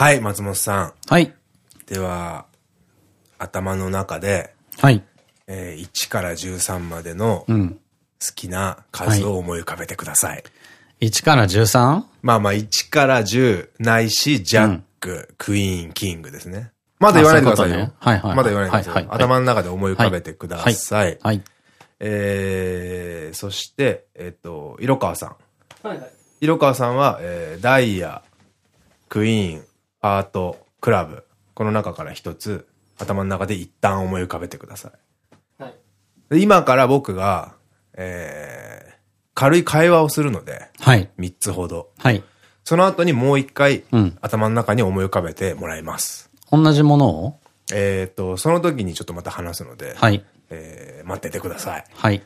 はい、松本さん。はい。では、頭の中で、はい。えー1から13までの好うん。きな数を思い浮かべてください。1から 13? まあまあ、1から10ないし、ジャック、クイーン、キングですね。まだ言わないでくださいよういうねはいはいまだ言わないでくださいはいはい頭の中で思い浮かべてください。はい。えー、そして、えっと、色川さん。はいはい。色川さんは、えー、ダイヤ、クイーン、アート、クラブ。この中から一つ、頭の中で一旦思い浮かべてください。はい。で今から僕が、えー、軽い会話をするので、はい。三つほど。はい。その後にもう一回、うん頭の中に思い浮かべてもらいます。同じものを？えっと、その時にちょっとまた話すので、はい。えー、待っててください。はい。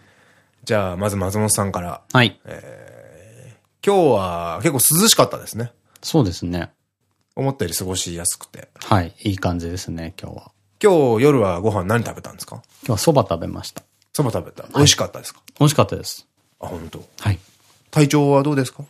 じゃあ、まず松本さんから。はい。今日は結構涼しかったですね。そうですね。思ったより過ごしやすくて。はい。いい感じですね、今日は。今日夜はご飯何食べたんですか？今日は蕎麦食べました。そば食べた。美味しかったですか、美味しかったです。あ、本当。はい。体調はどうですか？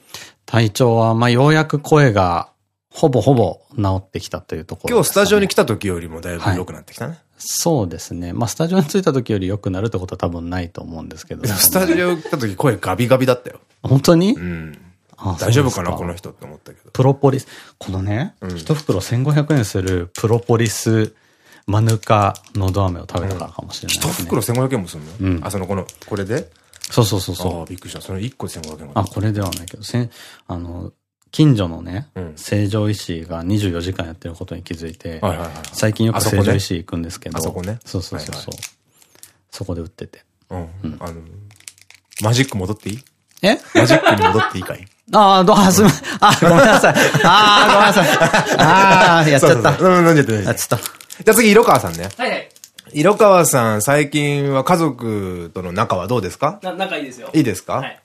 体調は、まあ、ようやく声が、ほぼほぼ治ってきたというところ、今日スタジオに来た時よりもだいぶ良くなってきたね。そうですね。まあ、スタジオに着いた時より良くなるってことは多分ないと思うんですけど。スタジオ来た時声ガビガビだったよ。本当に、うん。あ大丈夫かなこの人って思ったけど。プロポリス。このね、一、袋1500円するプロポリスマヌカのど飴を食べたからかもしれない一ですね。袋1500円もするの、うんあ、その、この、これで？そうそうそうあそう。あ、びっくりした。その1個1500円も。あ、これではないけど、せん、あの、近所のね、うん成城石井が24時間やってることに気づいて。最近よく成城石井行くんですけど、あそこね？そうそうそうそこで売ってて。うん。あの、マジック戻っていい？え？マジックに戻っていいかい？ああ、どうあ、すみません。あ、ごめんなさい。ああ、ごめんなさい。ああ、やっちゃった。そうそうそううん、飲んじゃってないやっちゃった。じゃあ次、色川さんね。はいはい。色川さん、最近は家族との仲はどうですか？な、仲いいですよ。いいですか、はい。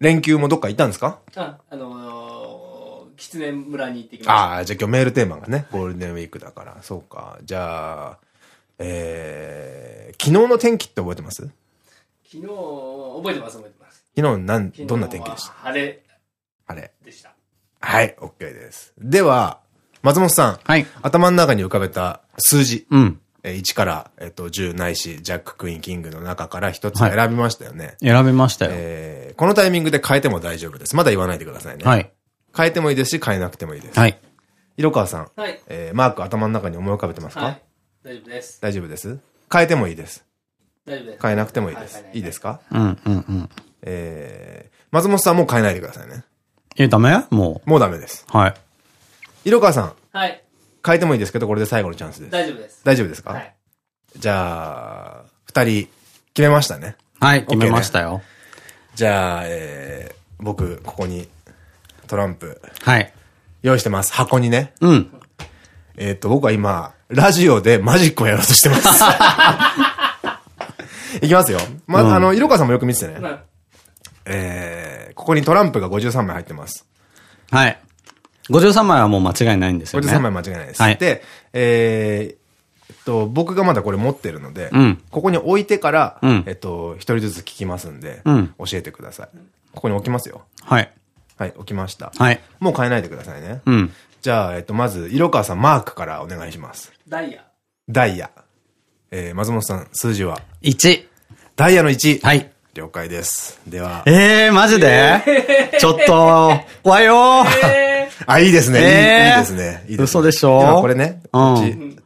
連休もどっか行ったんですか？あ、あのー、狐村に行ってきました。ああ、じゃあ今日メールテーマがね、ゴールデンウィークだから。そうか。じゃあ、えー、昨日の天気って覚えてます？昨日、覚えてます覚えてます。昨日なん、どんな天気でした？晴れあれ。でした。はい、OK です。では、松本さん。はい。頭の中に浮かべた数字。うん。えー1から、えっと、10ないし、ジャック・クイーン・キングの中から一つ選びましたよね。選びましたよ。えーこのタイミングで変えても大丈夫です。まだ言わないでくださいね。はい。変えてもいいですし、変えなくてもいいです。はい。色川さん。はい。えーマーク頭の中に思い浮かべてますか、はい。大丈夫です。大丈夫です変えてもいいです。大丈夫です。変えなくてもいいです。はいいですか？うん、うん、うん。えー、松本さんもう変えないでくださいね。え、ダメ？ももうダメです。う。はい。色川さん、はい。変えてもいいですけど、これで最後のチャンスです。大丈夫です。大丈夫ですか、はい。じゃあ、二人、決めましたね。はい、決めましたよ。じゃあ、えー、僕、ここに、トランプ、はい。用意してます。箱にね。うん。えっと、僕は今、ラジオでマジックをやろうとしてます。いきますよ。ま、うんあの、色川さんもよく見ててね。まあえー、ここにトランプが53枚入ってます。はい。53枚はもう間違いないんですよね。53枚間違いないです。はいで、えー、えっと、僕がまだこれ持ってるので、うんここに置いてから、うんえっと、一人ずつ聞きますんで、うん教えてください。ここに置きますよ。はい。はい、置きました。はい。もう変えないでくださいね。うん。じゃあ、えっと、まず、色川さん、マークからお願いします。ダイヤ。ダイヤ。えー、松本さん、数字は？1。ダイヤの1。はい。了解です。では、えー、マジで？ちょっと、怖いよえあ、いいですね。いいえー。いいですね。いいですね。嘘でしょ？ではこれね、うん。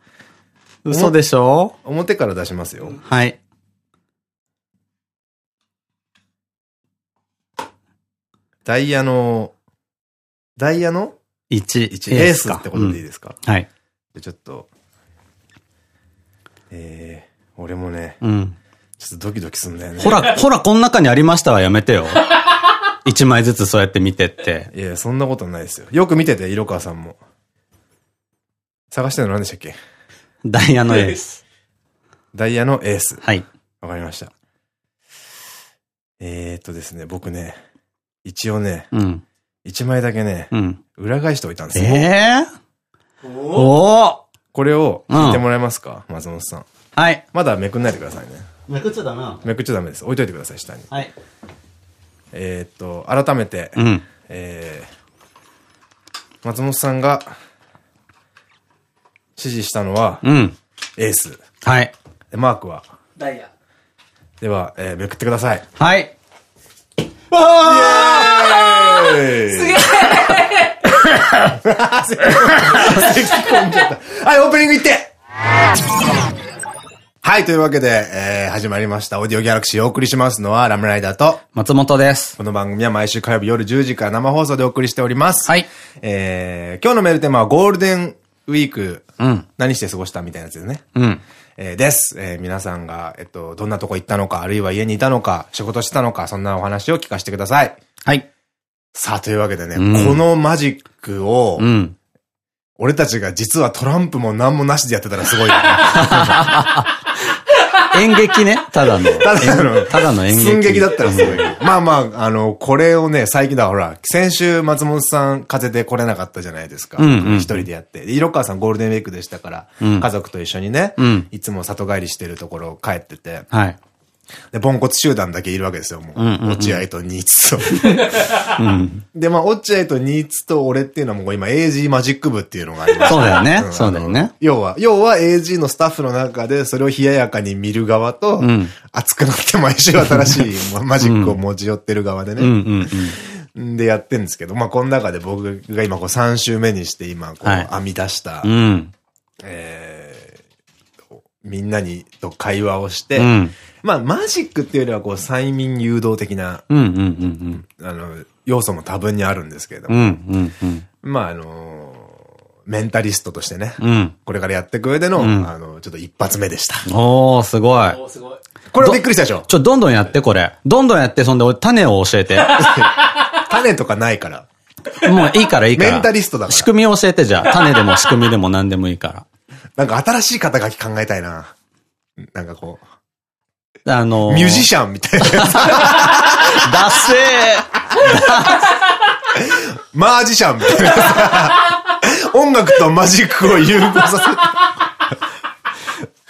嘘でしょ？表から出しますよ。はい。ダイヤの、ダイヤの？1。1、エースってことでいいすですか、か。はい。でちょっと、えー、俺もね、うん。ちょっとドキドキすんだよね。ほら、ほら、この中にありましたわ、やめてよ。1枚ずつそうやって見てって。いや、そんなことないですよ。よく見てて、色川さんも。探してるの何でしたっけ？ダイヤのエース。ダイヤのエース。はい。わかりました。えーっとですね、僕ね、一応ね、うん。一枚だけね、うん。裏返しておいたんですよ。えー、ー、おおーこれを聞いてもらえますか、松本さん。はい。まだめくんないでくださいね。めくっちゃダメなの？めくっちゃダメです。置いといてください、下に。はい。えーっと、改めて、うん。えー、松本さんが指示したのは、うん。エース。はい。で、マークは？ダイヤ。では、えー、めくってください。はい。すげえ。はい、オープニング行ってはい、というわけで、えー、始まりました。オーディオギャラクシーをお送りしますのは、ラムライダーと、松本です。この番組は毎週火曜日夜10時から生放送でお送りしております。はい。えー、今日のメールテーマはゴールデンウィーク、うん。何して過ごしたみたいなやつですね。うん。えーです。えー皆さんが、えっと、どんなとこ行ったのか、あるいは家にいたのか、仕事してたのか、そんなお話を聞かせてください。はい。さあ、というわけでね、うんこのマジックを、うん。俺たちが実はトランプも何もなしでやってたらすごいよね。演劇ね？ただの。ただのただの演劇。寸劇だったらすごい。まあまあ、あの、これをね、最近だ、ほら、先週松本さん風邪で来れなかったじゃないですか。うんうん一人でやって。で色川さんゴールデンウィークでしたから、うん家族と一緒にね、うんいつも里帰りしてるところを帰ってて、はい。で、ポンコツ集団だけいるわけですよ、もう。落合とニーツと。うん。で、まあ、落合とニーツと俺っていうのはもう今 AG マジック部っていうのがあります。そうだよねんそうだよね要は、要は AG のスタッフの中でそれを冷ややかに見る側と、ん熱くなって毎週新しいまマジックを持ち寄ってる側でね。でやってんですけど、まあ、この中で僕が今こう3週目にして今こうはい編み出した、うん。えーみんなにと会話をして、うん。まあ、マジックっていうよりはこう催眠誘導的な、うんうんうんあの、要素も多分にあるんですけれども、んうんうん。まあ、あのメンタリストとしてね、うん。これからやっていく上での、んあの、ちょっと一発目でした。おー、すごい。おー、すごい。これはびっくりしたでしょ？ちょ、どんどんやって、これ。どんどんやって、そんで、俺、種を教えて。種とかないから。もういいから、いいから。メンタリストだから仕組みを教えて、じゃあ。種でも仕組みでも何でもいいから。なんか新しい肩書き考えたいな。なんかこあのう、ミュージシャンみたいなやつ。ダッセマージシャンみたいなやつ。音楽とマジックを融合さー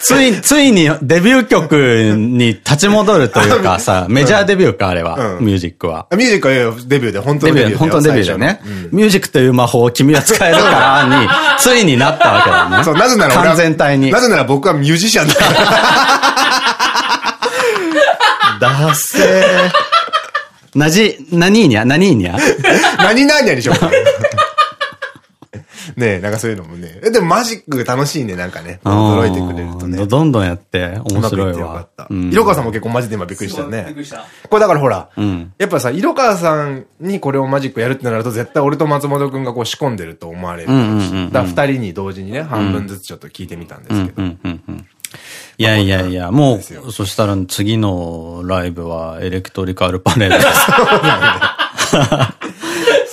つい、ついにデビュー曲に立ち戻るというかさ、メジャーデビューか、あれは。うんミュージックは。せ、ミュージックはデビューで、本当のデビュー本当のデビューだよね。ミュージックという魔法を君は使えるからに、ついになったわけだね。そう、なぜなら完全体に。なぜなら僕はミュージシャンだから。ダッセー。なじ、何にゃ？何にゃ？何々にしようか。ねえ、なんかそういうのもね。えでもマジック楽しいね、なんかね。驚いてくれるとね。うんどんどんやって、面白いわってよかった。。うん色川さんも結構マジで今びっくりしたよねびっく。りした。これだからほら、んやっぱさ、色川さんにこれをマジックやるってなると絶対俺と松本くんがこう仕込んでると思われる。んうんうんうんだから二人に同時にね、半分ずつちょっと聞いてみたんですけど。いやいやいや、もう、そしたら次のライブはエレクトリカルパレードです。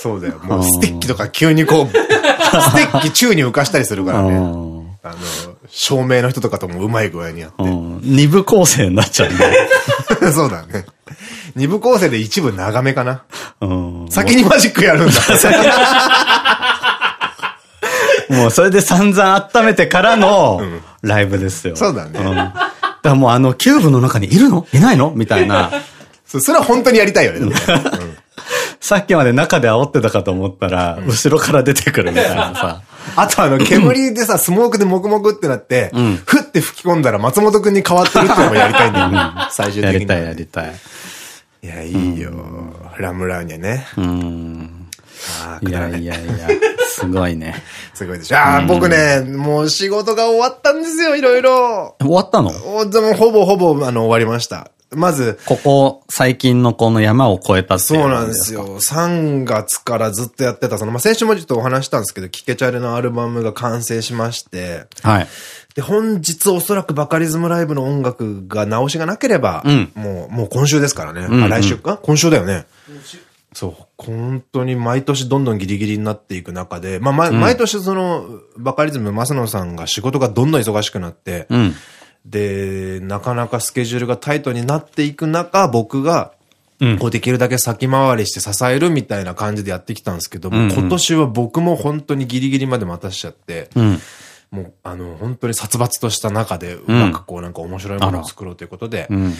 そうだよ。もうステッキとか急にこう、ステッキ宙に浮かしたりするからね。うんあの、照明の人とかともうまい具合にやって。うん二部構成になっちゃうんで。そうだね。二部構成で一部長めかな。うん先にマジックやるんだ。もうそれで散々温めてからのライブですよ。そうだねんだからもうあの、キューブの中にいるの？いないの？みたいな。そそれは本当にやりたいよね。さっきまで中で煽ってたかと思ったら、後ろから出てくるみたいなさ。あとあの、煙でさ、スモークでモクモクってなって、ふって吹き込んだら松本くんに変わってるっていうのもやりたいんだよね。最終的に。やりたいやりたい。いや、いいよ。ラムラーニャね。うん。ああ、いやいやいや、すごいね。すごいでしょ。ああ、僕ね、もう仕事が終わったんですよ、いろいろ。終わったの？おでもほぼほぼ、あの、終わりました。まず、ここ、最近のこの山を越えたっていそうなんですよ。3月からずっとやってた、その、まあ、先週もちょっとお話したんですけど、キケチャレのアルバムが完成しまして、はい。で、本日おそらくバカリズムライブの音楽が直しがなければ、うんもう、もう今週ですからね。んうんあ、来週か？今週だよね。そう、本当に毎年どんどんギリギリになっていく中で、まあ、ま毎年その、バカリズム、マスノさんが仕事がどんどん忙しくなって、うん。で、なかなかスケジュールがタイトになっていく中、僕が、うんこうできるだけ先回りして支えるみたいな感じでやってきたんですけども、うんうん今年は僕も本当にギリギリまで待たしちゃって、うん。もう、あの、本当に殺伐とした中で、うまくこうなんか面白いものを作ろうということで、うん。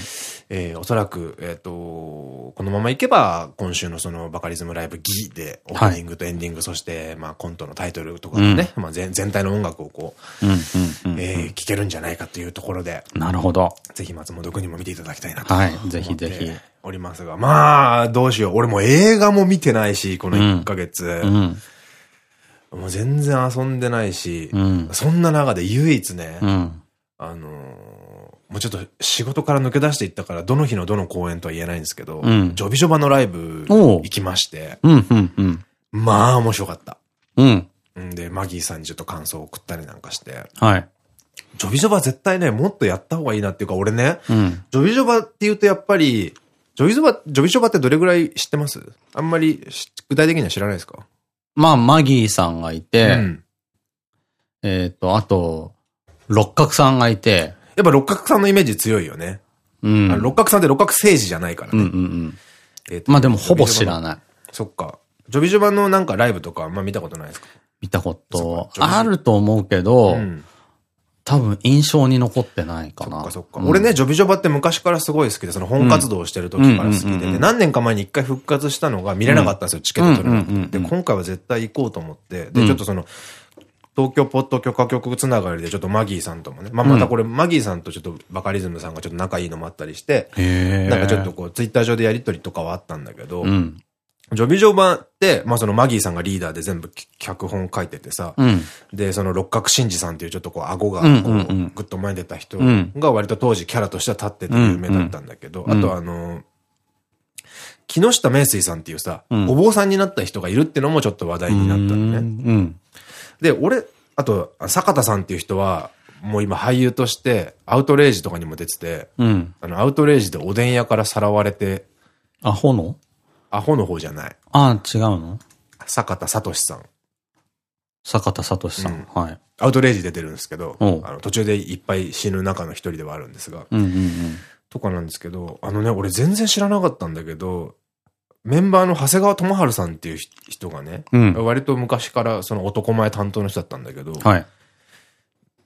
えーおそらく、えっ、と、このままいけば、今週のそのバカリズムライブギで、オープニングとエンディング、そして、まあコントのタイトルとかね、まあ全全体の音楽をこう、うん、うん、うん。えー聴けるんじゃないかというところで、なるほど。ぜひ松本くんにも見ていただきたいなと。はいぜひぜひおりますが、まあ、どうしよう。俺もう映画も見てないし、この1ヶ月。うん。もう全然遊んでないし、うんそんな中で唯一ね、うん。あのーもうちょっと仕事から抜け出していったから、どの日のどの公演とは言えないんですけど、うんジョビジョバのライブ行きまして。まあ面白かった。うん。んで、マギーさんにちょっと感想を送ったりなんかして、はい。ジョビジョバ絶対ね、もっとやった方がいいなっていうか、俺ね、うん。ジョビジョバって言うとやっぱり、ジョビジョバ、ジョビジョバってどれぐらい知ってます？あんまりし具体的には知らないですか？まあ、マギーさんがいて、うん。えっと、あと、六角さんがいて、やっぱ六角さんのイメージ強いよね。うん。六角さんって六角政治じゃないからね。うんうんうん。えーとまあでもほぼ知らい。ない。そっか。ジョビジョバのなんかライブとかあんま見たことないですか？見たこそとあると思うけど、うん。多分印象に残ってないかな。そっかそっか。うん。俺ね、ジョビジョバって昔からすごい好きで、その本活動をしてる時から好きで、何年か前に一回復活したのが見れなかったんですよ、チケット取れなくて。で、今回は絶対行こうと思って、で、うん。ちょっとその、東京ポッド許可局つながりでちょっとマギーさんともね、まあ、またこれ、マギーさんとちょっとバカリズムさんがちょっと仲いいのもあったりして。なんかちょっとこう、ツイッター上でやりとりとかはあったんだけど、うん。ジョビジョバって、まあそのマギーさんがリーダーで全部脚本書いててさ、うん。で、その六角真治さんっていうちょっとこう顎がこうぐっと前に出た人うんが割と当時キャラとしては立ってて有名だったんだけど、あとあの、木下明水さんっていうさ、うんお坊さんになった人がいるってのもちょっと話題になったのね。うん。で、俺、あと、坂田さんっていう人は、もう今俳優として、アウトレイジとかにも出てて、うん。あの、アウトレイジでおでん屋からさらわれて、あ、炎？アホの方じゃない。あ、違うの？坂田聡さん。坂田聡さん。はい。アウトレイジ出てるんですけど、あの途中でいっぱい死ぬ中の一人ではあるんですが、とかなんですけど、あのね、俺全然知らなかったんだけど、メンバーの長谷川智春さんっていう人がね、うん。うん。割と昔からその男前担当の人だったんだけど、はい。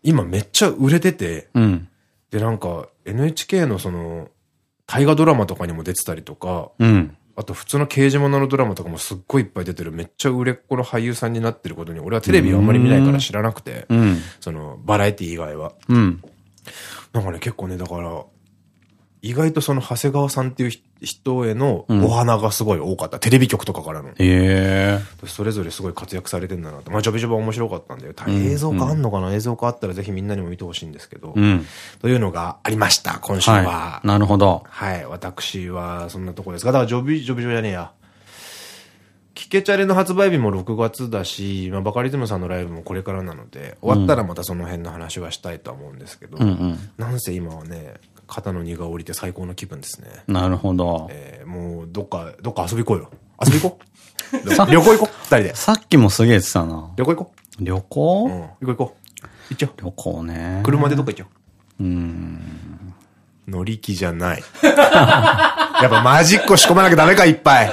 今めっちゃ売れてて、うん。でなんか NHK のその、大河ドラマとかにも出てたりとか、うん。あと普通の刑事物のドラマとかもすっごいいっぱい出てるめっちゃ売れっ子の俳優さんになってることに俺はテレビをあんまり見ないから知らなくて、うん。そのバラエティ以外は。うん。なんかね、結構ね、だから、意外とその長谷川さんっていうひ人へのお花がすごい多かった。テレビ局とかからの。へえ。それぞれすごい活躍されてんだなと。まあ、ジョビジョバ面白かったんだよ。映像化あんのかな、映像化あったらぜひみんなにも見てほしいんですけど。うん。というのがありました、今週は。はい。なるほど。はい、私はそんなところですが、だからジョビジョビジョじゃねえや。キケチャレの発売日も6月だし、まあ、バカリズムさんのライブもこれからなので、終わったらまたその辺の話はしたいとは思うんですけど、うんうん。なんせ今はね、肩の荷が下りて最高の気分ですね。なるほど。えー、もう、どっか、どっか遊び行こうよ。遊び行こう 旅旅行行こう二人で。さっきもすげえ言ってたな。旅行行こ旅う。うん。行行こう行こう。行っちゃ旅行ね。車でどっか行っちゃおう。うん。乗り気じゃない。やっぱマジックを仕込まなきゃダメか、いっぱい。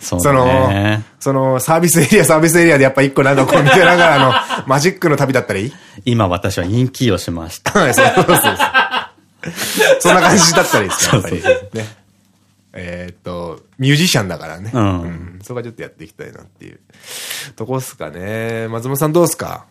そうそのその、サービスエリア、サービスエリアでやっぱ一個なんかこう見てながらの、マジックの旅だったらいい？今私は陰気をしました。はい、そうそうそう そんな感じだったらいいですね。えーっと、ミュージシャンだからね。うんそこはちょっとやっていきたいなっていう。とこっすかね。松本さんどうっすか？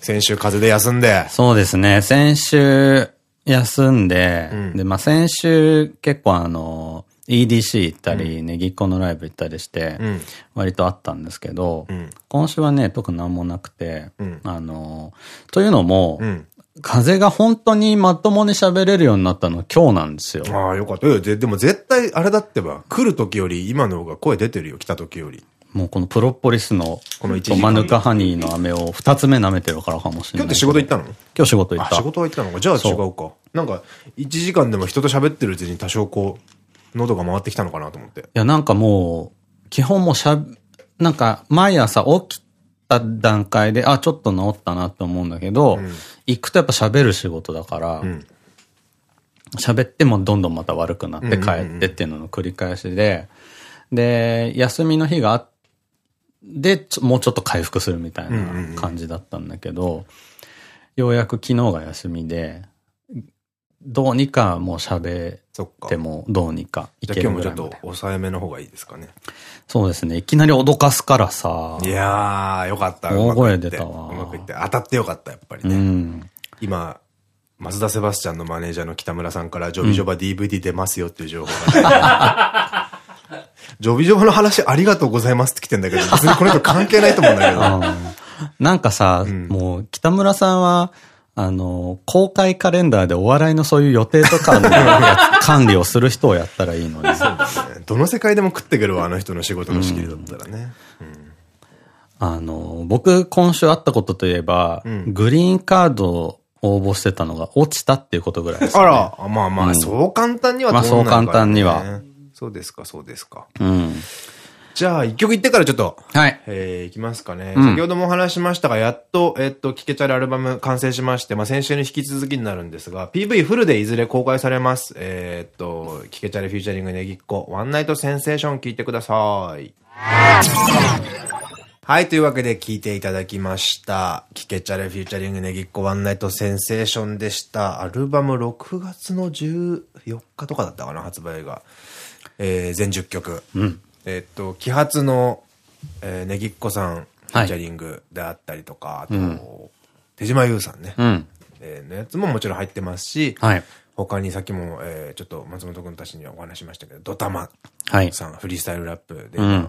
先週風邪で休んで。そうですね。先週休んで、んで、まあ先週結構あの、EDC 行ったり、ネギっ子のライブ行ったりして、うん。割とあったんですけど、うん今週はね、特になんもなくて、うんあの、というのも、うん。風が本当にまともに喋れるようになったの今日なんですよ。ああ、よかった。いやででも絶対、あれだってば、来る時より今の方が声出てるよ、来た時より。もうこのプロポリスの、この一時間マヌカハニーの飴を二つ目舐めてるからかもしれない。今日って仕事行ったの？今日仕事行っあ、た。仕事は行ったのか。じゃあ違うか。なんか、1時間でも人と喋ってるうちに多少こう、喉が回ってきたのかなと思って。いや、なんかもう、基本もうしゃ、なんか、毎朝起きた段階で、あ、ちょっと治ったなって思うんだけど、ん。行くとやっぱ喋る仕事だからん、喋、ってもどんどんまた悪くなって帰うんうんうんってっていうのの繰り返しで、で、休みの日があで、ちょもうちょっと回復するみたいな感じだったんだけど、ようやく昨日が休みで、どうにかもう喋そってもどうにかいじゃあけ今日もちょっとるぐらいまで。抑えめの方がいいですかね。そうですね。いきなり脅かすからさ。いやー、よかった。大声うまくいって出たわうまくいって。当たってよかった、やっぱりうね。ん。今、松田セバスチャンのマネージャーの北村さんから、ジョビジョバ DVD 出ますよっていう情報が、ジョビジョバの話ありがとうございますって来てんだけど、別にこの人関係ないと思うんだけど。なんかさ、んもう北村さんは、あの、公開カレンダーでお笑いのそういう予定とかの管理をする人をやったらいいのに。どの世界でも食ってくるわ、あの人の仕事の仕切りだったらね。あの、僕今週あったことといえば、んグリーンカードを応募してたのが落ちたっていうことぐらいです、ね。あら、まあまあ、そう簡単にはまあそう簡単には。そうですか、そうですか。うん。じゃあ、一曲言ってからちょっと、はい。えー、いきますかね。うん先ほどもお話ししましたが、やっと、えっと、聞けちゃるアルバム完成しまして、まあ、先週に引き続きになるんですが、PV フルでいずれ公開されます。えーっと、聞けちゃるフューチャリングネギっ子、ワンナイトセンセーション聞いてください。はい、というわけで聞いていただきました。聞けちゃるフューチャリングネギっ子、ワンナイトセンセーションでした。アルバム6月の14日とかだったかな、発売が。えー、全10曲。えっと、揮発の、えー、ねぎっこさん、フィーチャリングであったりとか、あと、手島優さんね、うん。えーのやつももちろん入ってますし、はい。他にさっきも、えーちょっと松本くんたちにはお話ししましたけど、ドタマはい。さん、フリースタイルラップで、うん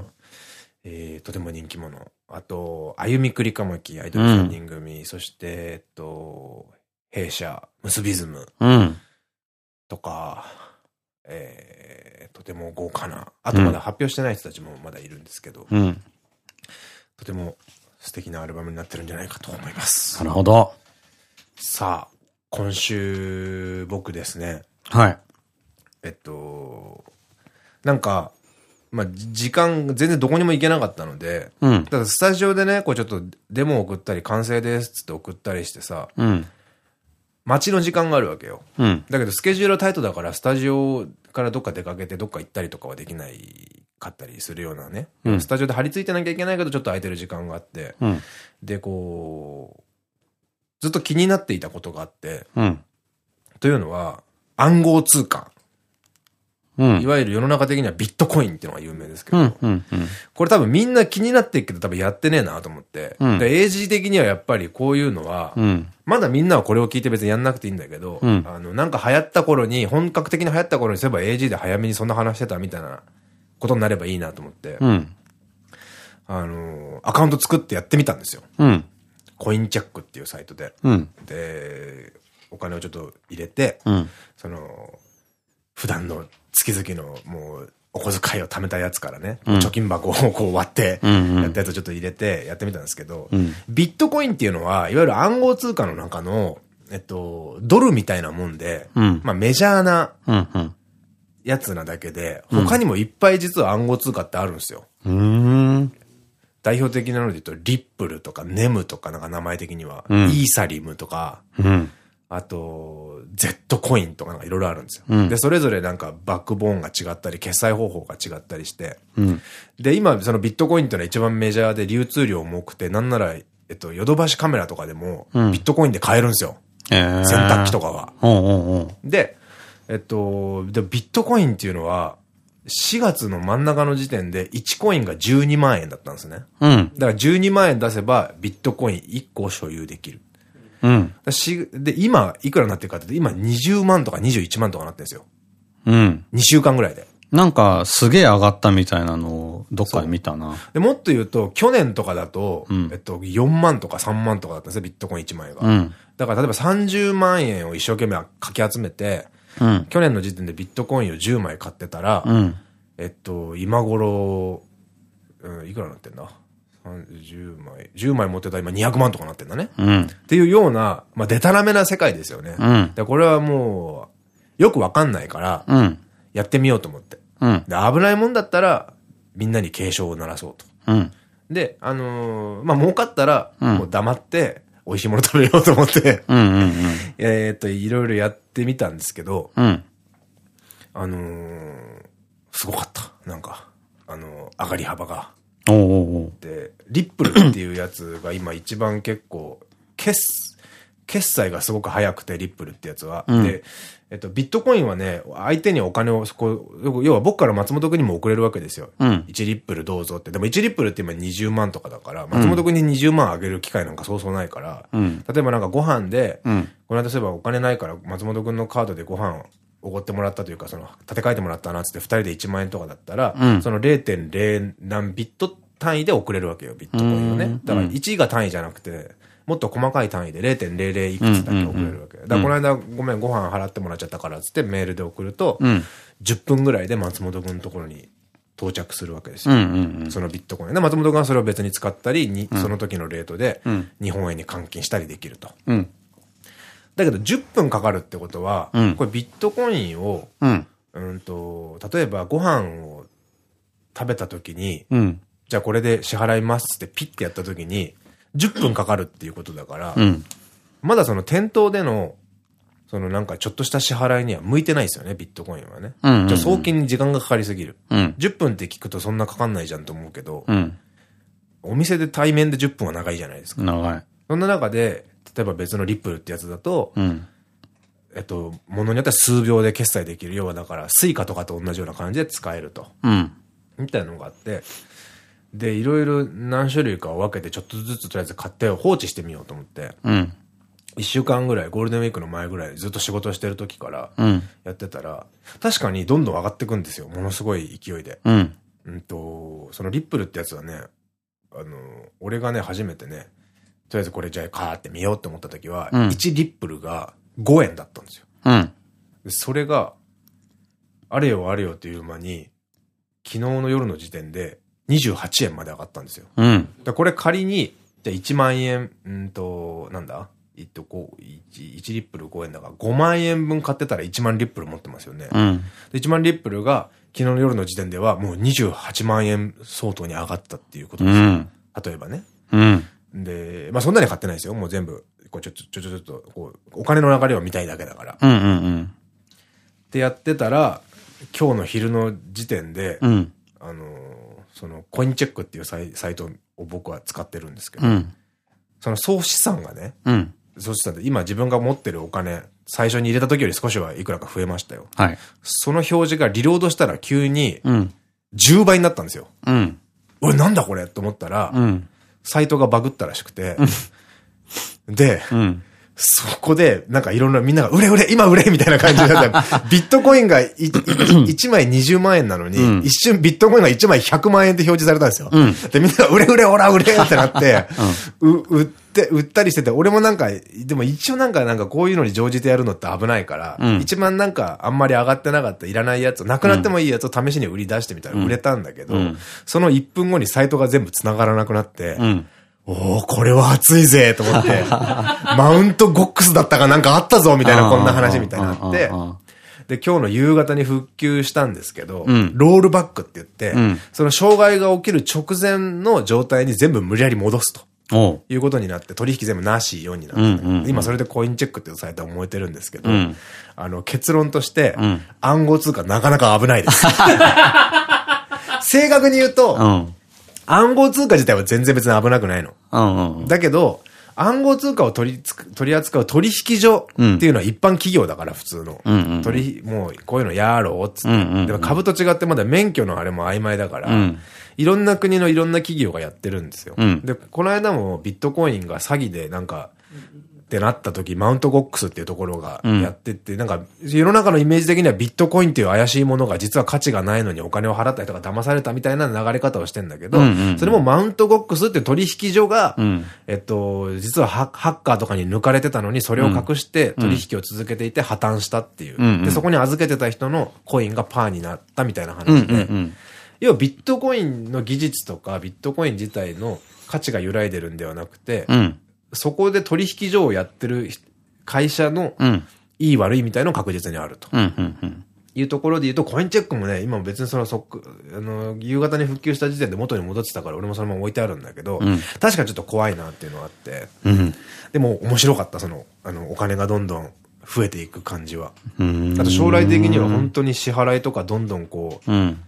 えーとても人気者。あと、あゆみくりかもき、アイドル3人組、そして、えっと、弊社、ムスビズムうん。とか、えーとても豪華な、あとまだ発表してない人たちもまだいるんですけど、うん。とても素敵なアルバムになってるんじゃないかと思います。なるほど。さあ、今週、僕ですね、はい。えっと、なんか、まあ、じ時間、全然どこにも行けなかったので、うん。ただスタジオでね、こうちょっとデモ送ったり、完成ですって送ったりしてさ、うん。待ちの時間があるわけよ。うん。だけどスケジュールタイトだから、スタジオからどっか出かけてどっか行ったりとかはできないかったりするようなね。うんスタジオで張り付いてなきゃいけないけど、ちょっと空いてる時間があって、うん。で、こう、ずっと気になっていたことがあって、うん。というのは、暗号通貨。うん。いわゆる世の中的にはビットコインっていうのが有名ですけど。これ多分みんな気になってるけど多分やってねえなと思って、うんで、英字的にはやっぱりこういうのは、うん。まだみんなはこれを聞いて別にやんなくていいんだけど、うんあの、なんか流行った頃に、本格的に流行った頃にそういえば AG で早めにそんな話してたみたいなことになればいいなと思って、うん。あの、アカウント作ってやってみたんですよ。うん。コインチェックっていうサイトで。うん。で、お金をちょっと入れて、うん。その、普段の月々のもう、お小遣いを貯めたやつからね、うん。貯金箱をこう割って、やったやつをちょっと入れてやってみたんですけど、うん。ビットコインっていうのは、いわゆる暗号通貨の中の、えっと、ドルみたいなもんで、うん。まあメジャーな。やつなだけで、他にもいっぱい実は暗号通貨ってあるんですよ。代表的なので言うと、リップルとかネムとかなんか名前的には、うん。イーサリムとか、うん。あと、Z コインとかなんかいろいろあるんですよ。うんで、それぞれなんかバックボーンが違ったり、決済方法が違ったりして。うん。で、今、そのビットコインっていうのは一番メジャーで流通量も多くて、なんなら、えっと、ヨドバシカメラとかでも、うんビットコインで買えるんですよ。えー洗濯機とかは。で、えっと、で、ビットコインっていうのは、4月の真ん中の時点で1コインが12万円だったんですね。うん。だから12万円出せばビットコイン1個を所有できる。うん。だしで、今、いくらになってるかって今20万とか21万とかなってるんですよ。うん。2週間ぐらいで。なんか、すげえ上がったみたいなのを、どっかで見たな。で、もっと言うと、去年とかだと、うんえっと、4万とか3万とかだったんですよ、ビットコイン1枚が。うん。だから、例えば30万円を一生懸命かき集めて、うん。去年の時点でビットコインを10枚買ってたら、うん。えっと、今頃、うん、いくらになってんだ？?10 枚。10枚持ってたら今200万とかなってんだね。うん。っていうような、まあ、デタラメな世界ですよね。うん。で、これはもう、よくわかんないから、うん。やってみようと思って。うん。で、危ないもんだったら、みんなに警鐘を鳴らそうと。うん。で、あのーまあ、儲かったら、うんもう黙って、美味しいもの食べようと思って。えーっと、いろいろやってみたんですけど、うん。あのーすごかった。なんか、あのー上がり幅が。おうおうおうで、リップルっていうやつが今一番結構、決、決済がすごく早くて、リップルってやつは。うんで、えっと、ビットコインはね、相手にお金を、こう要は僕から松本君にも送れるわけですよ。うん1リップルどうぞって。でも1リップルって今20万とかだから、松本君に20万あげる機会なんかそうそうないから、うん。例えばなんかご飯で、うん。この間そういえばお金ないから松本君のカードでご飯おごってもらったというか、その、立て替えてもらったなっつって二人で1万円とかだったら、うんその0.0何ビット単位で送れるわけよ、ビットコインをねうん。だから1が単位じゃなくて、もっと細かい単位で0.00いくつだけ送れるわけ。だからこの間ごめんご飯払ってもらっちゃったからっつってメールで送ると、うん。10分ぐらいで松本君のところに到着するわけですよ。そのビットコイン。で、松本君はそれを別に使ったり、にその時のレートでん日本円に換金したりできると。うん。だけど10分かかるってことは、うんこれビットコインを、うん。うんと、例えばご飯を食べた時に、うん。じゃあこれで支払いますってピッてやった時に、10分かかるっていうことだから、うん。まだその店頭での、そのなんかちょっとした支払いには向いてないですよね、ビットコインはね。じゃあ送金に時間がかかりすぎる。うん。10分って聞くとそんなかかんないじゃんと思うけど、うん。お店で対面で10分は長いじゃないですか。長い。そんな中で、例えば別のリップルってやつだと、うん。えっと、ものによっては数秒で決済できる。要はだから、スイカとかと同じような感じで使えると。うん。みたいなのがあって、で、いろいろ何種類かを分けてちょっとずつとりあえず買って放置してみようと思って、うん。一週間ぐらい、ゴールデンウィークの前ぐらいずっと仕事してる時からうん。やってたら、確かにどんどん上がっていくんですよ。ものすごい勢いで。うん。うんと、そのリップルってやつはね、あの、俺がね、初めてね、とりあえずこれじゃあカーって見ようって思った時は、うん1リップルが5円だったんですよ。うん。でそれが、あれよあれよっていう間に、昨日の夜の時点で28円まで上がったんですよ。うん。だこれ仮に、じゃあ1万円、うんと、なんだ？えっと、こう、1, 1リップル5円だから5万円分買ってたら1万リップル持ってますよね。うん。で1万リップルが昨日の夜の時点ではもう28万円相当に上がったっていうことですよ。うん。例えばね。うん。で、まあそんなに買ってないですよ。もう全部、こうちょ、ちょ、ちょ、ちょっと、こう、お金の流れを見たいだけだから。うん。うん。ってやってたら、今日の昼の時点で、うん。あのーその、コインチェックっていうサイサイトを僕は使ってるんですけど、うん。その総資産がね、うん。総資産で今自分が持ってるお金、最初に入れた時より少しはいくらか増えましたよ。はい。その表示がリロードしたら急にうん。10倍になったんですよ。うん。俺なんだこれ？と思ったら、うん。サイトがバグったらしくて、で、うん。そこで、なんかいろんなみんなが、売れ売れ今売れみたいな感じになった。ビットコインがいい1枚20万円なのに、うん一瞬ビットコインが1枚100万円って表示されたんですよ。うんで、みんなが売れ売れ、ほら売れってなって、う売って、売ったりしてて、俺もなんか、でも一応なんか、なんかこういうのに乗じてやるのって危ないから、うん一番なんかあんまり上がってなかったいらないやつ、なくなってもいいやつを試しに売り出してみたら売れたんだけど、うんその1分後にサイトが全部繋がらなくなって、うん。おおこれは熱いぜと思って、マウントゴックスだったかなんかあったぞみたいなこんな話みたいになって、で、今日の夕方に復旧したんですけど、うん。ロールバックって言って、うん。その障害が起きる直前の状態に全部無理やり戻すと。いうことになって、取引全部なしようになって、今それでコインチェックっていうサイトは燃えてるんですけど、うん。あの、結論として、うん。暗号通貨なかなか危ないです。正確に言うと、うん。暗号通貨自体は全然別に危なくないの。だけど、暗号通貨を取りつく取り扱う取引所っていうのは一般企業だから、普通の。取引、もうこういうのやろうっつって。株と違ってまだ免許のあれも曖昧だから、うんいろんな国のいろんな企業がやってるんですよ。うんで、この間もビットコインが詐欺でなんか、ってなった時、マウントゴックスっていうところがやってって、なんか、世の中のイメージ的にはビットコインっていう怪しいものが実は価値がないのにお金を払ったりとか騙されたみたいな流れ方をしてんだけど、うんうんうん。それもマウントゴックスって取引所が、うん。えっと、実はハハッカーとかに抜かれてたのに、それを隠して取引を続けていて破綻したっていう。うんうんで、そこに預けてた人のコインがパーになったみたいなうん話で、うん。要はビットコインの技術とか、ビットコイン自体の価値が揺らいでるんではなくて、うん。うん。そこで取引所をやってる会社のうん。いい悪いみたいのが確実にあると。いうところで言うと、コインチェックもね、今も別にそのそあの、夕方に復旧した時点で元に戻ってたから、俺もそのまま置いてあるんだけど、うん確かにちょっと怖いなっていうのがあって、うん。でも面白かった、その、あの、お金がどんどん増えていく感じは。うん。あと将来的には本当に支払いとかどんどんこう、うん。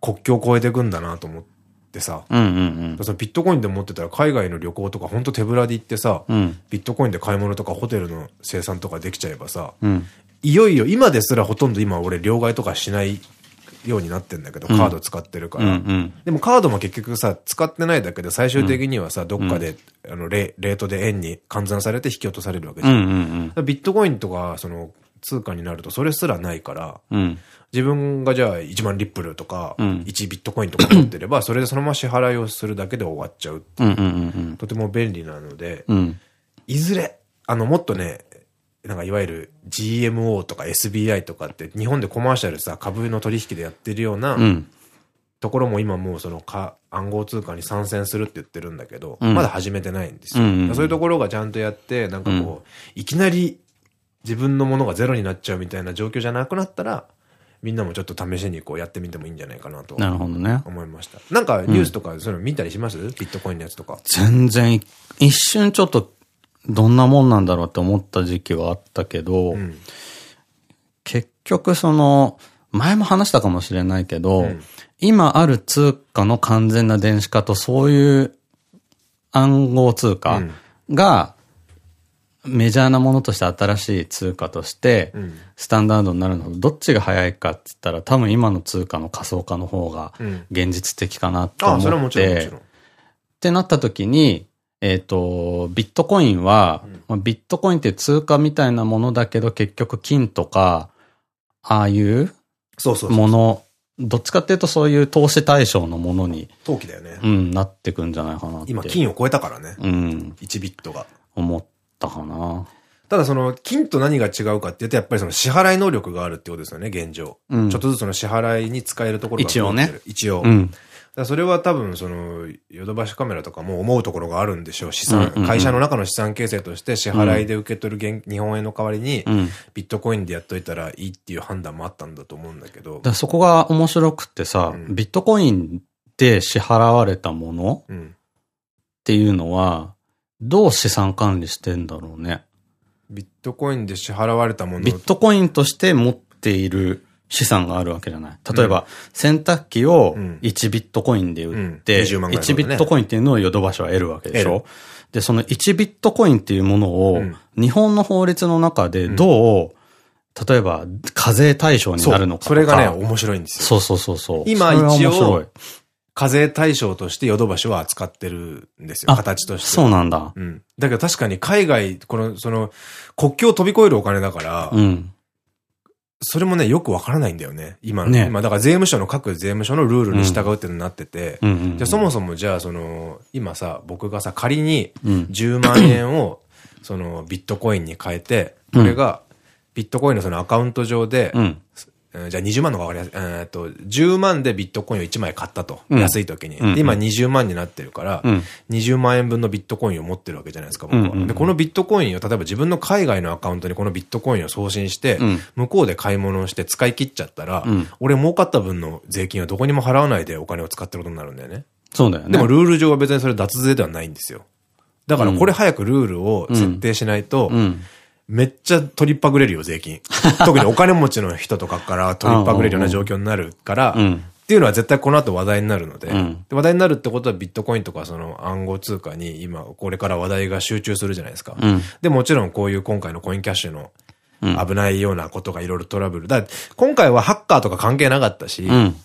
国境を越えていくんだなと思っでさ、うんうんそのビットコインで持ってたら海外の旅行とかほんと手ぶらで行ってさ、うん。ビットコインで買い物とかホテルの生産とかできちゃえばさ、うん。いよいよ今ですらほとんど今俺両替とかしないようになってんだけど、カード使ってるから。でもカードも結局さ、使ってないだけで最終的にはさ、どっかで、あのレ、レートで円に換算されて引き落とされるわけじゃん。ビットコインとか、その、通貨になるとそれすらないから、うん。うん。自分がじゃあ1万リップルとか、うん1ビットコインとか持ってれば、それでそのまま支払いをするだけで終わっちゃう。うとても便利なので。いずれ、あの、もっとね、なんかいわゆる GMO とか SBI とかって日本でコマーシャルさ、株の取引でやってるようなうん。ところも今もうそのか暗号通貨に参戦するって言ってるんだけど、うんまだ始めてないんですよ。そういうところがちゃんとやって、なんかこう、いきなり自分のものがゼロになっちゃうみたいな状況じゃなくなったら、みんなもちょっと試しにこうやってみてもいいんじゃないかなとなるほどね。思いました。なんかニュースとかそういうの見たりします、ビットコインのやつとか。全然、一瞬ちょっと、どんなもんなんだろうって思った時期はあったけど、うん。結局その、前も話したかもしれないけど、うん今ある通貨の完全な電子化とそういう暗号通貨がメジャーなものとして新しい通貨としてうん。スタンダードになるのとどっちが早いかって言ったら多分今の通貨の仮想化の方がうん。現実的かなとああ、それは思っもちろんもちてろん。ってなった時に、えっ、と、ビットコインは、うんまあビットコインって通貨みたいなものだけど結局金とか、ああいう。もの、どっちかっていうとそういう投資対象のものに、陶器だよね。うん、なってくんじゃないかなって。今、金を超えたからね。うん、1ビットが。思ったかな。ただその、金と何が違うかって言うと、やっぱりその支払い能力があるってことですよね、現状。うんちょっとずつその支払いに使えるところが一応ね。一応。うん。それは多分その、ヨドバシカメラとかも思うところがあるんでしょう。資産会社の中の資産形成として支払いで受け取る現日本円の代わりにう、ん。ビットコインでやっといたらいいっていう判断もあったんだと思うんだけどだそこが面白くってさ、うんビットコインで支払われたものうん。っていうのは、どう資産管理してんだろうね。ビットコインで支払われたもの。ビットコインとして持っている資産があるわけじゃない。例えば、洗濯機をうん。1ビットコインで売っうん。て、20万ぐらい1ビットコインっていうのをヨドバシは得るわけでし得ょで、その1ビットコインっていうものをうん、日本の法律の中でどう、例えば、課税対象になるのかとか。それがね、面白いんですよ。そうそうそうそう。今一応課税対象としてヨドバシは扱ってるんですよ、あ形として。そうなんだ。うん。だけど確かに海外、この、その、国境を飛び越えるお金だから、うん。それもね、よくわからないんだよね。今の。ね今、だから税務署の各税務署のルールに従うってなってて。じゃあそもそもじゃあその、今さ、僕がさ、仮にうん。10万円を、その、ビットコインに変えて、これが、ビットコインのそのアカウント上で、うん。うんじゃあ20万の方がわかりやすい。えーっと、10万でビットコインを1枚買ったと。うん安い時に。うんで今20万になってるから、うん。20万円分のビットコインを持ってるわけじゃないですか、僕は。うんうんうんで、このビットコインを、例えば自分の海外のアカウントにこのビットコインを送信して、うん向こうで買い物をして使い切っちゃったら、うん俺儲かった分の税金はどこにも払わないでお金を使ってることになるんだよね。そうだよね。でもルール上は別にそれ脱税ではないんですよ。だからこれ早くルールを設定しないと、うん。めっちゃ取りっぱぐれるよ、税金。特にお金持ちの人とかから取りっぱぐれるような状況になるから、うん。っていうのは絶対この後話題になるので、うんで話題になるってことはビットコインとかその暗号通貨に今これから話題が集中するじゃないですか。うん。で、もちろんこういう今回のコインキャッシュのうん危ないようなことがいろいろトラブル。だ今回はハッカーとか関係なかったし、うん。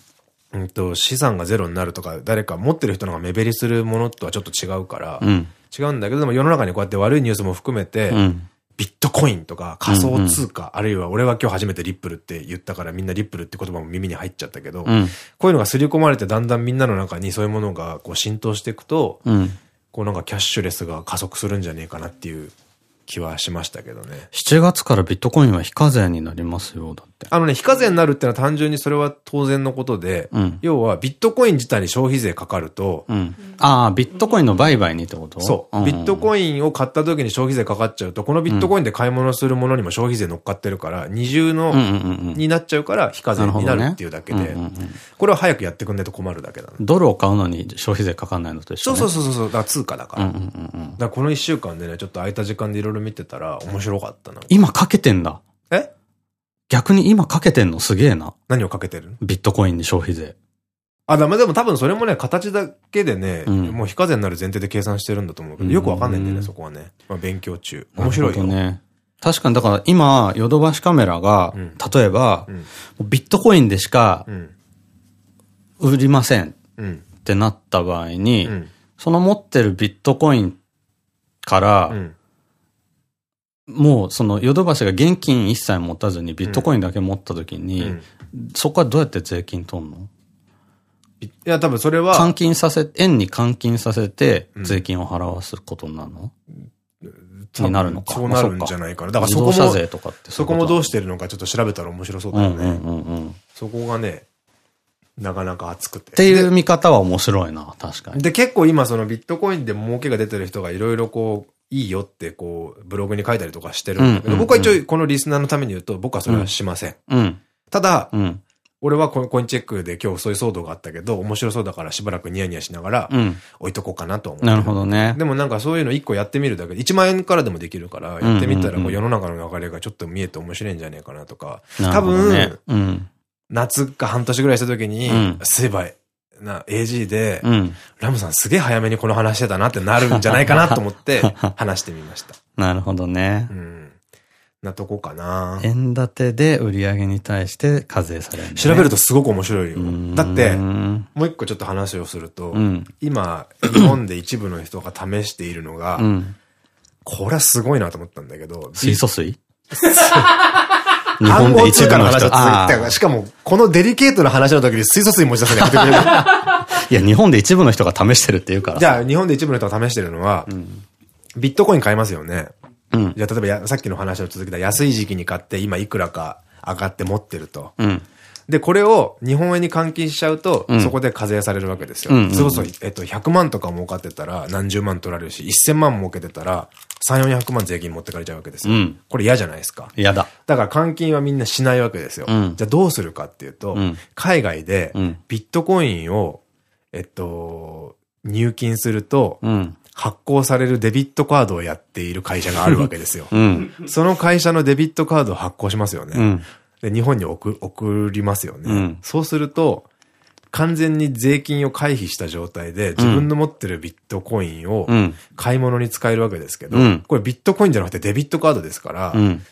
うんと資産がゼロになるとか、誰か持ってる人のが目減りするものとはちょっと違うから、うん。違うんだけど、でも世の中にこうやって悪いニュースも含めて、うん。ビットコインとか仮想通貨、あるいは俺は今日初めてリップルって言ったからみんなリップルって言葉も耳に入っちゃったけど、うん。こういうのが刷り込まれてだんだんみんなの中にそういうものがこう浸透していくと、うん。こうなんかキャッシュレスが加速するんじゃねえかなっていう気はしましたけどね。7月からビットコインは非課税になりますよ、だって。あのね、非課税になるってのは単純にそれは当然のことで、うん要はビットコイン自体に消費税かかると、うん。ああ、ビットコインの売買にってこと？そう。ビットイコインを買った時に消費税かかっちゃうと、このビットコインで買い物するものにも消費税乗っかってるから、二重の。になっちゃうから非課税になるっていうだけでこれは早くやってくんないと困るだけなの。ドルを買うのに消費税かかんないのと一緒、そうね。そうそうそう、だから通貨だから。だか。らこの一週間でね、ちょっと空いた時間でいろいろ見てたら面白かったな。今かけてんだ。え？逆に今かけてんのすげえな。何をかけてる？ビットコインに消費税。あ、だめでも多分それもね、形だけでね、うんもう非課税になる前提で計算してるんだと思うけど、よくわかんないんだよね、そこはね。まあ勉強中。面白いよ。ね。確かに、だから今、ヨドバシカメラが、ん例えば、んビットコインでしかうん。売りませんうん。ってなった場合に、うんその持ってるビットコインから、うん。もうそのヨドバシが現金一切持たずにビットコインだけ持った時に、うんそこはどうやって税金取んの？いや、多分それは、換金させ、円に換金させて税金を払わすことになるの、多分になるのか？そうなるんじゃないかな。だからそこ自動車も、税とかってそこもどうししてるのかちょっと調べたら面白そううだよね。んうんうんうん。っそこがね、なかなか熱くて。ていう見方は面白いな、確かに。で、結構今そのビットコインで儲けが出てる人がいろいろこう、いいよってこう、ブログに書いたりとかしてるんだけど、僕は一応このリスナーのために言うと、僕はそれはしません。うん。ただ、うん。俺はコインコインチェックで今日そういう騒動があったけど、面白そうだからしばらくニヤニヤしながらうん。置いとこうかなと思って。なるほどね。でもなんかそういうの一個やってみるだけで、1万円からでもできるから、やってみたらこう世の中の流れがちょっと見えて面白いんじゃねえかなとか。な多分、うん。夏か半年ぐらいした時に、うんそういえば、な、AG で、うん。ラムさんすげえ早めにこの話してたなってなるんじゃないかなと思って 話してみました。なるほどねう。ん。なとこかな。円建てで売り上げに対して課税されるね、調べるとすごく面白いよ。だってう、ん。もう一個ちょっと話をすると、うん今、日本で一部の人が試しているのが、うん。これはすごいなと思ったんだけど、水素水？日暗本で一部の人。話を続いあーてしかも、このデリケートな話の時に水素水持ち出すのやめてくれる いや、日本で一部の人が試してるって言うから。じゃあ、日本で一部の人が試してるのは、ビットコイン買いますよね。うん。じゃあ、例えばや、さっきの話を続けた安い時期に買って、今いくらか上がって持ってると。うん。で、これを日本円に換金しちゃうと、うんそこで課税されるわけですよ。それこそ、えっと、100万とか儲かってたら何十万取られるし、1000万儲けてたら、3、400万税金持ってかれちゃうわけですよ。うんこれ嫌じゃないですか。嫌だ。だから換金はみんなしないわけですよ。うんじゃあどうするかっていうと、うん海外でうんビットコインを、えっと、入金すると、うん。発行されるデビットカードをやっている会社があるわけですよ。うん。その会社のデビットカードを発行しますよね。うん。で、日本に送送りますよね。うんそうすると、完全に税金を回避した状態で、自分の持ってるビットコインをうん。買い物に使えるわけですけど、うんこれビットコインじゃなくてデビットカードですから、うん。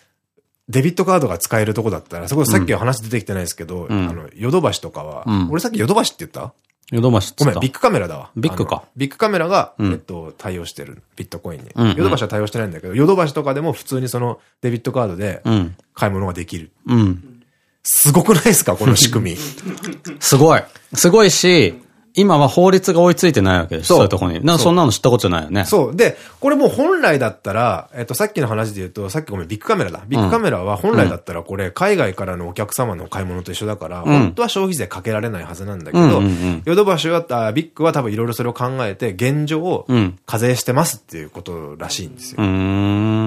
デビットカードが使えるとこだったら、そこさっきは話出てきてないですけど、んあの、ヨドバシとかは、うん俺さっきヨドバシって言った？ヨドバシごめん、ビッグカメラだわ。ビッグかビッグカメラが、うんえっと、対応してる。ビットコインに。ヨドバシは対応してないんだけど、ヨドバシとかでも普通にそのデビットカードでうん。買い物ができる。うん。すごくないですかこの仕組み？すごい。すごいし、今は法律が追いついてないわけです。そうそういうところに。なんかそんなの知ったことないよね。そう。で、これもう本来だったら、えっと、さっきの話で言うと、さっきごめん、ビッグカメラだ。ビッグカメラは本来だったらこれ、海外からのお客様の買い物と一緒だから、本当は消費税かけられないはずなんだけどうんうんうん、ヨドバシは、あビッグは多分いろいろそれを考えて、現状うん、課税してますっていうことらしいんですよう。ーん。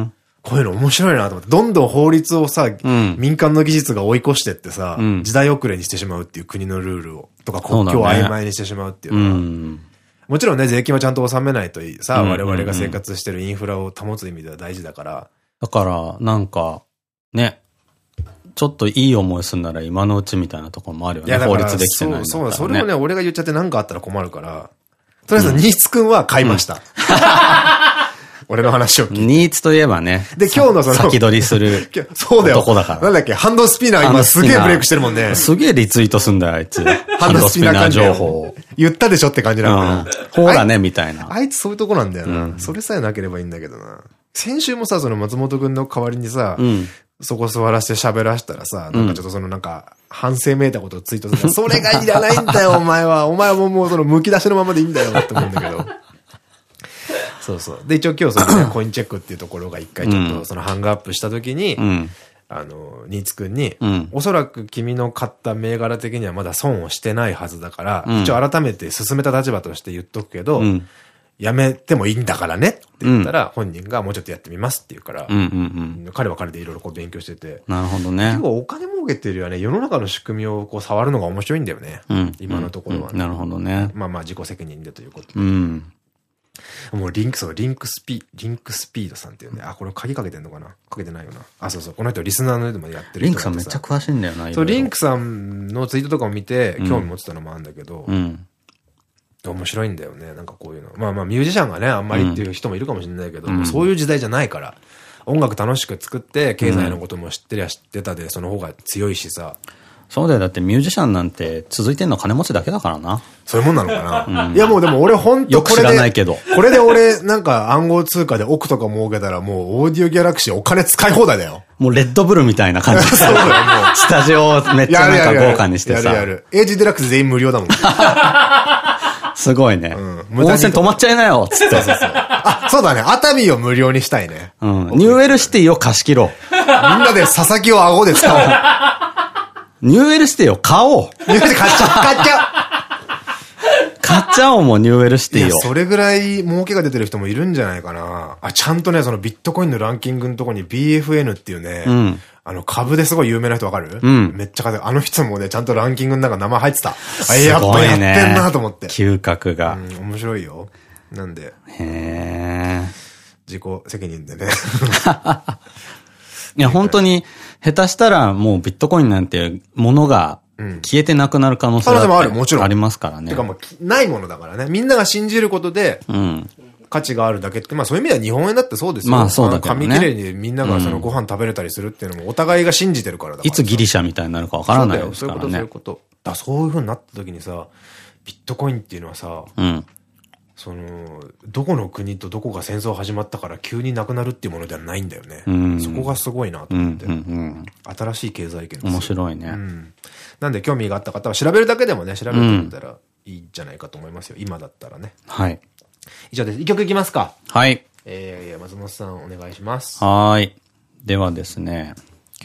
こういうの面白いなと思って、どんどん法律をさ、ん民間の技術が追い越してってさ、うん時代遅れにしてしまうっていう国のルールを、とか国境を曖昧にしてしまうっていううのは、ん。もちろんね、税金はちゃんと納めないといいさ、うん我々が生活してるインフラを保つ意味では大事だから、だから、なんか、ね。ちょっといい思いするなら今のうちみたいなところもあるよね。法律できてないんだったら、ね。そう、そう、それをね、俺が言っちゃって何かあったら困るから、とりあえず、ニーツくんは買いました。俺の話を聞いて。ニーツといえばね。で今日のその先取りする。そうだよ。男だからなんだっけ、ハンドスピナー今すげえブレイクしてるもんね。すげえリツイートすんだよ、あいつ。ハンドスピナー情報。言ったでしょって感じなんだうんな。。ほらね、みたいな。あいつそういうとこなんだよな。うんそれさえなければいいんだけどな。先週もさ、その松本くんの代わりにさ、うん。そこ座らせて喋らしたらさ、なんかちょっとそのなんか、反省めいたことをツイートする。それがいらないんだよ、お前は。お前はもうもうその剥き出しのままでいいんだよって思うんだけど。そうそう。で、一応今日そのね、コインチェックっていうところが一回ちょっとそのハングアップした時に、うん。あの、ニーツくんに、うんおそらく君の買った銘柄的にはまだ損をしてないはずだから、うん一応改めて進めた立場として言っとくけど、うん。やめてもいいんだからねって言ったら、本人がもうちょっとやってみますって言うから。彼は彼でいろいろこう勉強してて、なるほどね結。構お金儲けっていうよりはね、世の中の仕組みをこう触るのが面白いんだよね。うん。今のところはね、なるほどね。まあまあ自己責任でということで。うん。もうリンク、そう、リンクスピ、リンクスピードさんっていうね。あ、これ鍵かけてんのかな？かけてないよな。あ、そうそう。この人リスナーの上でもやってる人リンクさんめっちゃ詳しいんだよな、そう、リンク。クさんのツイートとかを見て、興味持ってたのもあるんだけど、うん。面白いんだよね。なんかこういうの。まあまあ、ミュージシャンがね、あんまりっていう人もいるかもしれないけど、もうそういう時代じゃないから。音楽楽しく作って、経済のことも知ってりゃ知ってたで、その方が強いしさ。そうだよ。だってミュージシャンなんて続いてんの金持ちだけだからな。そういうもんなのかな、いやもうでも俺ほんとよく知らないけどこれで俺 なんか暗号通貨で億とか儲けたらもうオーディオギャラクシーお金使い放題だよ。もうレッドブルみたいな感じでそうだよもうスタジオをめっちゃなんか豪華にしてさ。やるやる。エイジデラックス全員無料だもん。すごいね。ん温泉泊まっちゃいなよつって。あ、そうだね。熱海を無料にしたいね。うん。ニューエルシティを貸し切ろみんなで佐々木を顎で使おう。う。ニューエルシティを買おう。ニューで買っちゃう、買っちゃ買っちゃおうもうニューエルシティを。それぐらい儲けが出てる人もいるんじゃないかな。あ、ちゃんとね、そのビットコインのランキングのとこに BNF っていうね、んあの株ですごい有名な人わかる？うんめっちゃ稼いあの人もね、ちゃんとランキングの中名前入ってた。あ、すやっぱやってんなと思って。嗅覚が。うん、面白いよ。なんで、へ自己責任でね。ー いや、本当に、下手したらもうビットコインなんていうものが消えてなくなる可能性もあるもちろんありますからねてか。もう、きないものだからね。みんなが信じることで、うん。価値があるだけって、まあそういう意味では日本円だってそうですよ。まあそうだけどね紙切れにみんながそのご飯食べれたりするっていうのもお互いが信じてるからだから。いつギリシャみたいになるかわからないですそうだよそういうからこと、そういうね。こと。だからそういう風になった時にさ、ビットコインっていうのはさ、うん。その、どこの国とどこが戦争始まったから急になくなるっていうものではないんだよね。んそこがすごいなとうん、思って。新しい経済圏ですよ面白いね。うん。なんで興味があった方は調べるだけでもね、調べてみたらいいんじゃないかと思いますよ。今だったらね。はい。以上です。一曲いきますか。はい。えー、松本さんお願いします。はーい。ではですね、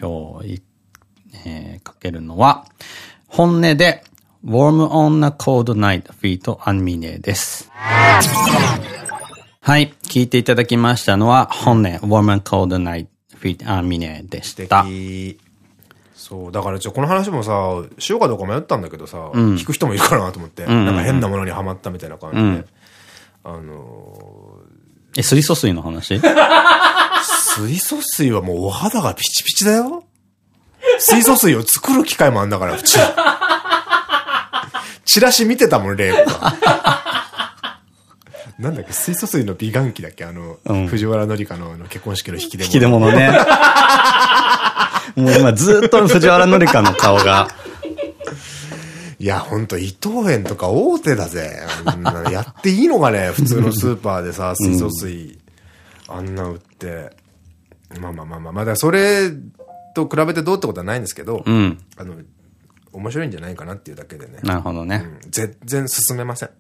今日い、えーかけるのは、本音で、Warm on a Cold Night Feet Anmine です。はい。聞いていただきましたのは、本音、Warm on Cold Night Feet で素した。敵。そう、だからちょ、この話もさ、しようかどうか迷ったんだけどさ、聞く人もいるかなと思って、なんか変なものにはまったみたいな感じで。あのえ、水素水の話？ー、水素水はもうお肌がピチピチだよ。水素水を作る機械もあんだから、うち。チラシ見てたもん、例が。なんだっけ、水素水の美顔器だっけあの、うん藤原紀香の結婚式の引き出物。引き出物ね。もう今ずっと藤原紀香の顔が。いや、ほんと、伊藤園とか大手だぜ。やっていいのかね普通のスーパーでさ、水素水、あんな売って。まあまあまあまあ、まあ、だそれと比べてどうってことはないんですけど、うん。あの、面白いんじゃないかなっていうだけでね。なるほどね。うん全然進めません。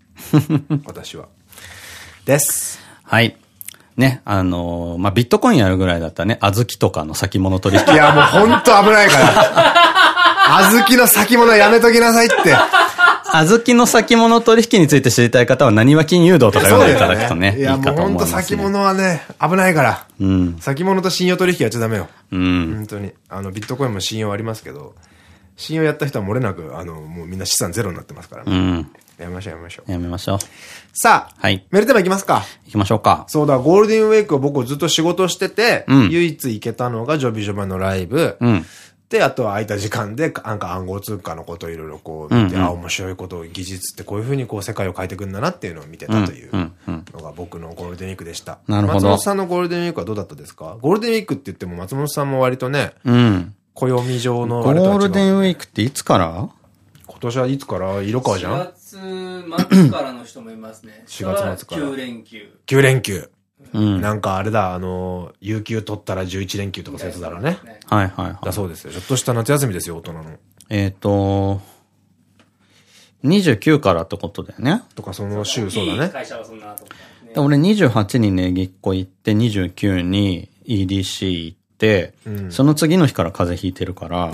私は。です。はい。ね、あのーまあ、ビットコインやるぐらいだったらね、小豆とかの先物取引。いや、もうほんと危ないから。小豆の先物やめときなさいって。小豆の先物取引について知りたい方は、何は金融道とか読んでいただくとね、いいいや、もうほんと。先物はね、危ないから。うん。先物と信用取引やっちゃダメよ。うん。本当に。あの、ビットコインも信用ありますけど、信用やった人は漏れなく、あの、もうみんな資産ゼロになってますから、ねうん。やめましょうやめましょう。やめましょう。さあ、はい。メールテーマいきますか。行きましょうか。そうだ、ゴールデンウィークを僕ずっと仕事してて、うん唯一行けたのがジョビジョバのライブ。うん。で、あとは空いた時間で、なんか暗号通貨のことをいろいろこう見て、うんうんあ、面白いこと、技術ってこういうふうにこう世界を変えていくんだなっていうのを見てたというのが僕のゴールデンウィークでした。なるほど松本さんのゴールデンウィークはどうだったですか？ゴールデンウィークって言っても松本さんも割とね、うん。暦上のゴールデンウィークっていつから？今年はいつから色川じゃん4月末からの人もいますね。4月末から9連休。?9 連休。うん。なんかあれだ、あの、有給取ったら11連休とかそういうやつだろうね。はいはいはい。だそうですよ。ちょっとした夏休みですよ、大人の。えっと、29からってことだよね。とかその週、そうだね。会社はそんなと俺28にねぎっこ行って、29に EDC 行って、うん。その次の日から風邪ひいてるから、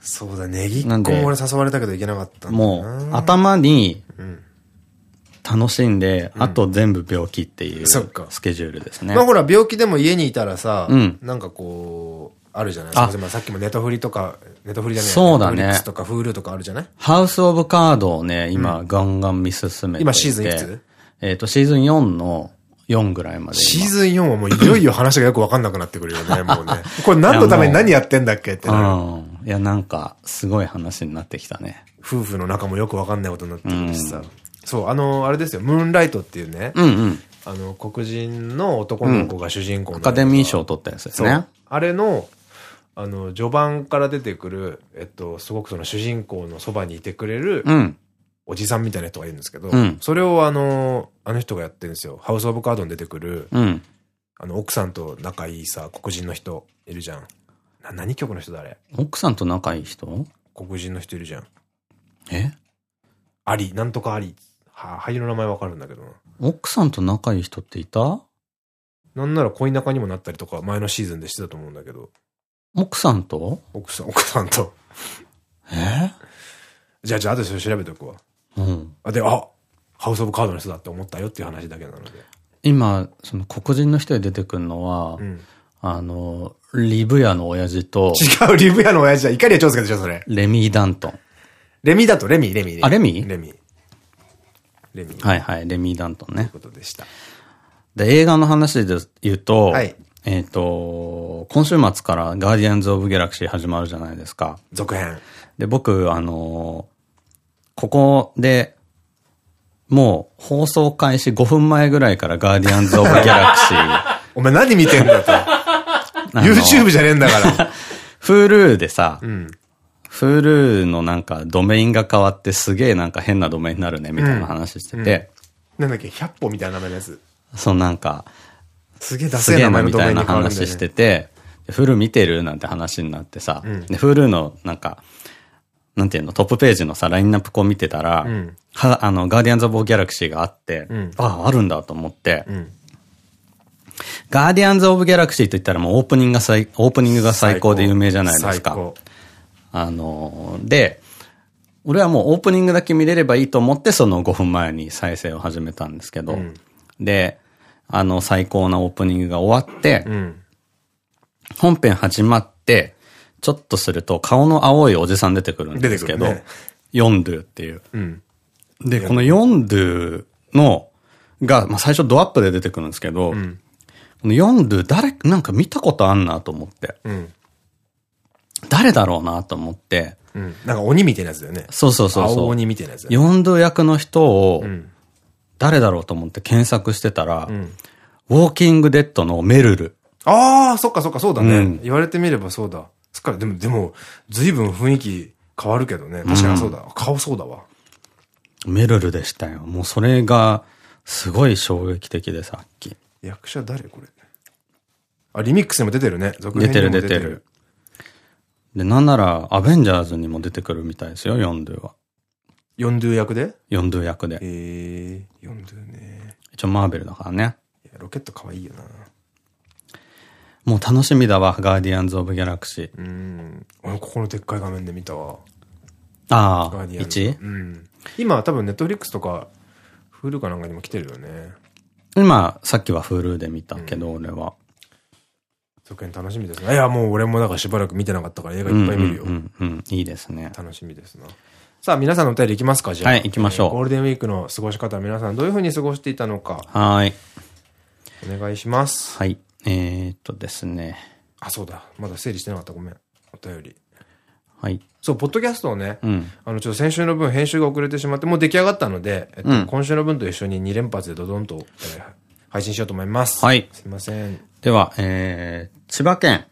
そうだ、ネギっなんで？子も俺誘われたけど行けなかったもな。う頭にん。楽しんで、あと全部病気っていうスケジュールですね。まあ。ほら、病気でも家にいたらさ、うん。なんかこう、あるじゃない？あ。すいませんさっきもネトフリとか、ネトフリじゃね。えそうだね。とか Hulu とかあるじゃない？ハウスオブカードをね、今ガンガン見進めて。今シーズンいくつ？えっと、シーズン4の4ぐらいまで今。シーズン4はもういよいよ話がよくわかんなくなってくるよね、もうね。これ何のために何やってんだっけってなる。うん。いや、なんか、すごい話になってきたね。夫婦の仲もよくわかんないことになってるしさ。そう、あの、あれですよ、ムーンライトっていうね、うんうん。あの、黒人の男の子が主人公の、アカデミー賞を取ったやつですね。あれの、あの、序盤から出てくる、えっと、すごくその主人公のそばにいてくれる、うん。おじさんみたいな人がいるんですけど、うんそれをあの、あの人がやってるんですよ。ハウス・オブ・カードに出てくる、うん。あの、奥さんと仲いいさ、黒人の人いるじゃん。な、何曲の人だあれ？奥さんと仲いい人？黒人の人いるじゃん。え？アリ、なんとかアリ。は、俳優の名前わかるんだけどな。奥さんと仲いい人っていた？なんなら恋仲にもなったりとか、前のシーズンでしてたと思うんだけど、奥さんと？奥さん、奥さんと。え？じゃあ、じゃあ、後でそれ調べておくわ。うん。あ、で、あハウス・オブ・カードの人だって思ったよっていう話だけなので。今、その黒人の人で出てくるのは、うん。あの、リブヤの親父と、違う、リブヤの親父は、イカリア長介でしょ、それ。レミー・ダントン。レミだと、レミ、レミ。あレミレミ。レミ。はいはい、レミー・ダントンね。ということでした。で、映画の話で言うと、はいえっと、今週末からガーディアンズ・オブ・ギャラクシー始まるじゃないですか。続編。で、僕、あのここで、もう放送開始5分前ぐらいからガーディアンズ・オブ・ギャラクシー、お前何見てんだと。YouTube じゃねえんだから。Hulu でさ、うん。Hulu のなんかドメインが変わってすげえなんか変なドメインになるねみたいな話してて、なんだっけ、 happyon みたいな名前のやつ。そのなんか、すげえダすげえなみたいな話しねてて、 Hulu 見てるなんて話になってさ、うんで、 Hulu のなんか、なんていうの、トップページのさ、ラインナップこう見てたら、うんは、あの、ガーディアンズ・オブ・ギャラクシーがあって、うんああ、あるんだと思って、うん。ガーディアンズ・オブ・ギャラクシーと言ったらもうオープニングが最、オープニングが最高で有名じゃないですか。あの、で、俺はもうオープニングだけ見れればいいと思って、その5分前に再生を始めたんですけど、うんで、あの、最高なオープニングが終わって、うん。本編始まって、ちょっとすると顔の青いおじさん出てくるんですけど、ねヨンドゥっていう。うん。で、このヨンドゥの、が、まあ、最初ドアップで出てくるんですけど、うん。このヨンドゥ誰、なんか見たことあんなと思って、うん。誰だろうなと思って、うん。なんか鬼みたいなやつだよね。そうそうそうそう。青鬼みたいなやつね。ヨンドゥ役の人をうん。誰だろうと思って検索してたら、うん。ウォーキングデッドのメルル。ああ、そっかそっか、そうだね。うん言われてみればそうだ。すっかり、でも、でも、随分雰囲気変わるけどね。確かにそうだ。顔そうだわ。メルルでしたよ。もうそれが、すごい衝撃的でさっき。役者誰これ？あ、リミックスにも出てるね。続出て編にもる出てる。。で、なんなら、アベンジャーズにも出てくるみたいですよ、ヨンドゥは。ヨンドゥ役で？ヨンドゥ役で。えー、ヨンドゥね。一応マーベルだからね。ロケット可愛いよな。もう楽しみだわ、ガーディアンズ・オブ・ギャラクシー。うん。俺、ここのでっかい画面で見たわ。ああ、ガーディアンズ。1? うん。今、多分、ネットフリックスとか、 Hulu かなんかにも来てるよね。今、さっきは Hulu で見たけど、俺は。続編楽しみですね。いや、もう俺もなんかしばらく見てなかったから映画いっぱい見るよう。んうんうん、いいですね。楽しみですな。さあ、皆さんのお便りいきますかじゃあ。はい行きましょうえーゴールデンウィークの過ごし方、皆さんどういうふうに過ごしていたのか、はーい。お願いします。はい。えー、っとですね。あ、そうだ。まだ整理してなかった。ごめん。お便り。はい。そう、ポッドキャストをね、うん。あの、ちょっと先週の分編集が遅れてしまって、もう出来上がったので、えっと、うん今週の分と一緒に2連発でドドンと、えー配信しようと思います。はいすいません。では、えー、千葉県、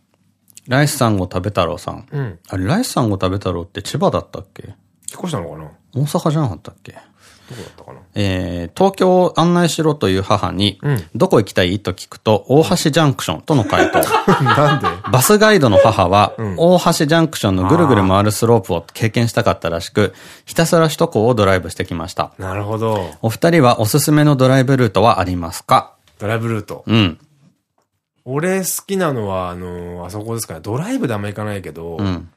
ライスサンゴ食べ太郎さん。うん。あれ、ライスサンゴ食べ太郎って千葉だったっけ？引っ越したのかな？大阪じゃなかったっけ？えー、東京を案内しろという母に、うんどこ行きたい？と聞くと、大橋ジャンクションとの回答。なんで？バスガイドの母は、ん大橋ジャンクションのぐるぐる回るスロープを経験したかったらしく、ひたすら首都高をドライブしてきました。なるほど。お二人はおすすめのドライブルートはありますか？ドライブルート？うん。俺好きなのは、あの、あそこですかね。ドライブであんま行かないけど、うん。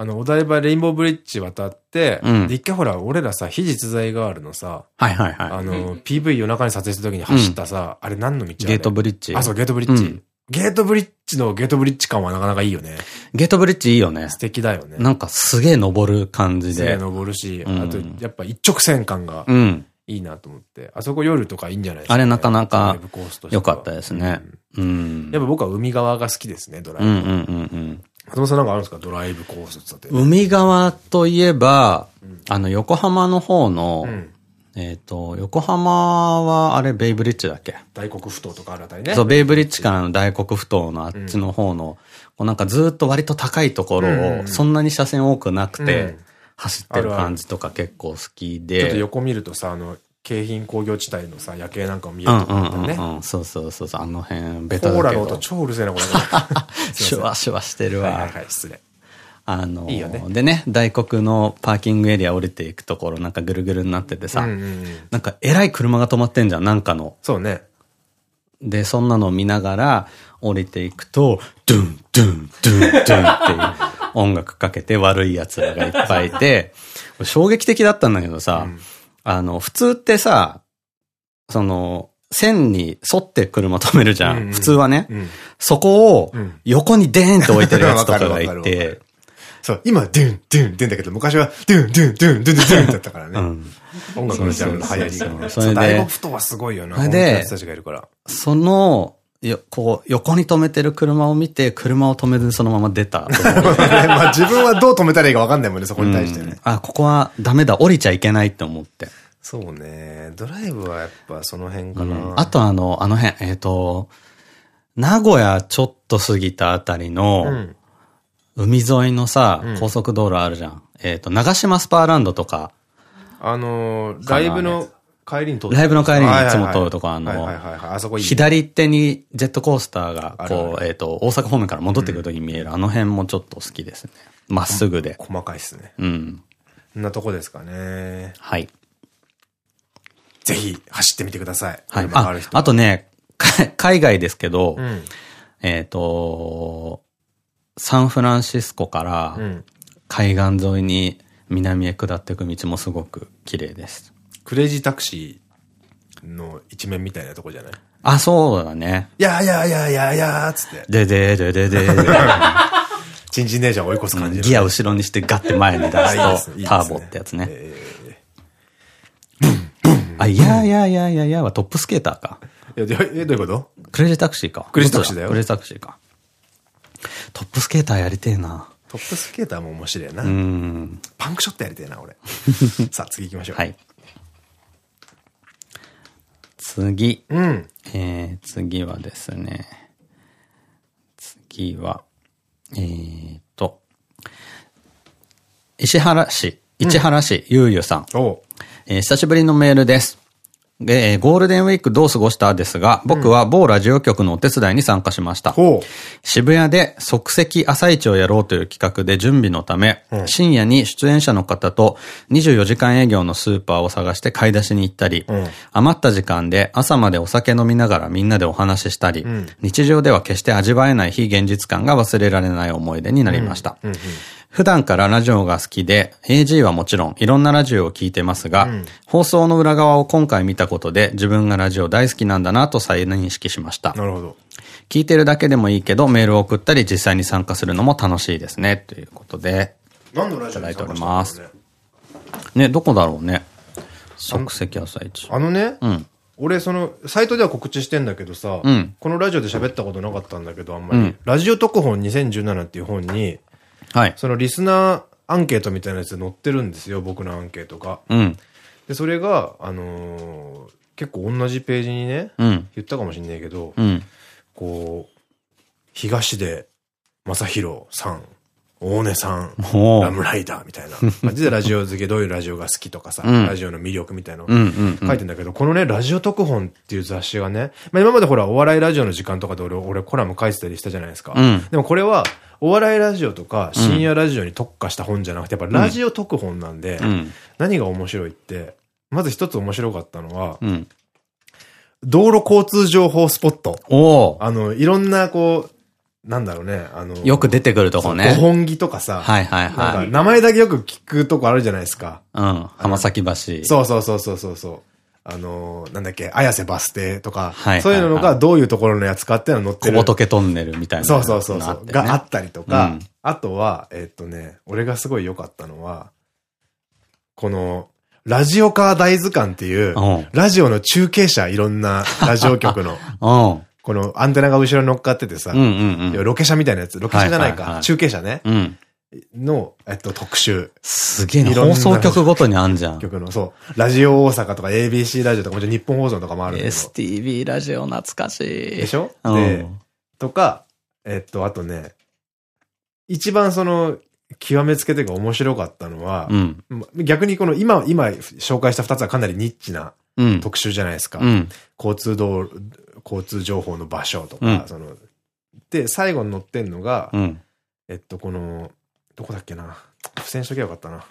あの、お台場レインボーブリッジ渡って、うんで、一回ほら、俺らさ、非実在ガールのさ、はいはいはい。あの、PV 夜中に撮影した時に走ったさ、あれ何の道ゲートブリッジ。あ、そう、ゲートブリッジ。うんゲートブリッジのゲートブリッジ感はなかなかいいよね。ゲートブリッジいいよね。素敵だよね。なんかすげえ登る感じすげえで。登るし、うんあと、やっぱ一直線感がうん。いいなと思って。あそこ夜とかいいんじゃないですか、あれなかなドか良かったですね。うん。やっぱ僕は海側が好きですね、ドライブ。うんうんうんうん。松本さんなんかあるんですか？ドライブコースって。海側といえば、あの、横浜の方の、ん。えっと、横浜は、あれ、ベイブリッジだっけ？大黒ふ頭とかあるあたりね。そう、ベイブリッジからの大黒ふ頭のあっちの方の、こうなんかずっと割と高いところを、そんなに車線多くなくて、うん。走ってる感じとか結構好きで。ちょっと横見るとさ、あの、京浜工業地帯のさ、夜景なんかも見えうんうんるとこあったよね。うんうん。そうそうそうそう、あの辺、ベコタだけーラの音ど。超うるせえな、これ。シュワシュワしてるわ。はいはいはい、失礼。あのいいよねでね、大黒のパーキングエリア降りていくところなんかぐるぐるになっててさ、うんうんうんなんか偉い車が止まってんじゃん、なんかの。そうね。で、そんなのを見ながら降りていくと、ドゥン、ドゥン、ドゥン、ドゥンっていう音楽かけて悪い奴らがいっぱいいて、衝撃的だったんだけどさ、あの、普通ってさ、その、線に沿って車止めるじゃん。うんうん普通はね、うんそこをうん横にデーンって置いてるやつとかがいてる、そう、今、ドゥン、ドゥン、ドゥンだけど、昔は、ドゥン、ドゥン、ドゥン、ドゥン、ドゥン、だったからね。うん。音楽のジャンルの流行りがね。それで大黒ふ頭はすごいよな。で本当の人たちがいるから。その、よ、こう、横に止めてる車を見て、車を止めずにそのまま出た。まあ自分はどう止めたらいいか分かんないもんね、そこに対してね。あ、ここはダメだ、降りちゃいけないって思って。そうね。ドライブはやっぱその辺かな。あとあの、あの辺、えっ、と、名古屋ちょっと過ぎたあたりうの、ん。海沿いのさ、高速道路あるじゃん。えっと、長島スパーランドとか、あのー、ライブの帰りに通ってライブの帰りにいつも通るとかあの。左手にジェットコースターが、こう、えっと、大阪方面から戻ってくるときに見える、あの辺もちょっと好きですね。まっすぐで。細かいっすね。うん。こんなとこですかね。はい。ぜひ走ってみてください。はい。ああとね、か 海外ですけど、うん。えっと、サンフランシスコからうん。海岸沿いに南へ下っていく道もすごく綺麗です。クレイジータクシーの一面みたいなとこじゃない？あ、そうだね。いやいやいやいやいやーっつって。でででででで チンチン姉ちゃん追い越す感じのギア後ろにしてガッて前に出すすと、ターボってやつね。えあ、いやいやいやいやいやはトップスケーターか。ーいや、え、どういうこと？クレイジータクシーか。クレイジータクシーだよクレイジータクシーか。トップスケーターやりてえな。トップスケーターも面白いな。うん。パンクショットやりたいな、俺。さあ、次行きましょう。はい。次。うん。えー、次はですね。次は、えーと、石原市、市原市、ゆうゆうさん。おうえー久しぶりのメールです。で、えーゴールデンウィークどう過ごしたですが、僕は某ラジオ局のお手伝いに参加しました。ほ渋谷で即席朝市をやろうという企画で準備のため、深夜に出演者の方と24時間営業のスーパーを探して買い出しに行ったり、ん。余った時間で朝までお酒飲みながらみんなでお話ししたり、日常では決して味わえない非現実感が忘れられない思い出になりました。普段からラジオが好きで、AG はもちろんいろんなラジオを聞いてますが、放送の裏側を今回見たことで自分がラジオ大好きなんだなと再認識しましたう。。なるほど。聞いてるだけでもいいけど、メールを送ったり実際に参加するのも楽しいですね。ということで、何のラジオに参加したんだろうねいただいておりますね、どこだろうね。即席朝市。あのね、ん俺、その、サイトでは告知してんだけどさ、うんこのラジオで喋ったことなかったんだけど、あんまり。ラジオ特本2017っていう本に、はい。そのリスナーアンケートみたいなやつで載ってるんですよ、僕のアンケートが。うん。で、それが、あのー結構同じページにね、うん。言ったかもしんないけど、うん。こう、東出正宏さん、大根さん、ラムライダーみたいな感じでラジオ付けどういうラジオが好きとかさ、うんラジオの魅力みたいなの書いてんだけど、このね、ラジオ特本っていう雑誌がね、まあ今までほら、お笑いラジオの時間とかで俺、俺コラム書いてたりしたじゃないですか。うんでもこれは、お笑いラジオとか深夜ラジオに特化した本じゃなくて、やっぱラジオ特本なんで、うん。何が面白いって、まず一つ面白かったのは、うん。道路交通情報スポット。あの、いろんなこう、なんだろうね、あの、よく出てくるとこね。五本木とかさ、はいはいはい。名前だけよく聞くとこあるじゃないですか。うん。浜崎橋。そうそうそうそうそうそう。あのー、なんだっけ、綾瀬バス停とか、はいそういうのがどういうところのやつかっていうの載ってる。小仏トンネルみたいなそうそうそうそう、があったりとか、うん。あとは、えっとね、俺がすごい良かったのは、この、ラジオカー大図鑑っていううん、ラジオの中継車、いろんなラジオ局の、うん。このアンテナが後ろに乗っかっててさ。ロケ車みたいなやつ、ロケ車じゃないか、中継車ね、うん。の、えっと、特集すげえな。放送局ごとにあんじゃん。局の、そう、ラジオ大阪とか ABC ラジオとか、もちろん日本放送とかもあるんだけど、STV ラジオ懐かしい。でしょ？うんで、とか、えっと、あとね、一番その、極めつけというか面白かったのは、うん。ま逆にこの今、今紹介した二つはかなりニッチなうん。特集じゃないですか。うん。交通道路、交通情報の場所とか、うんその、で、最後に載ってんのが、うん。えっと、この、どこだっけな。付箋しときゃよかったな。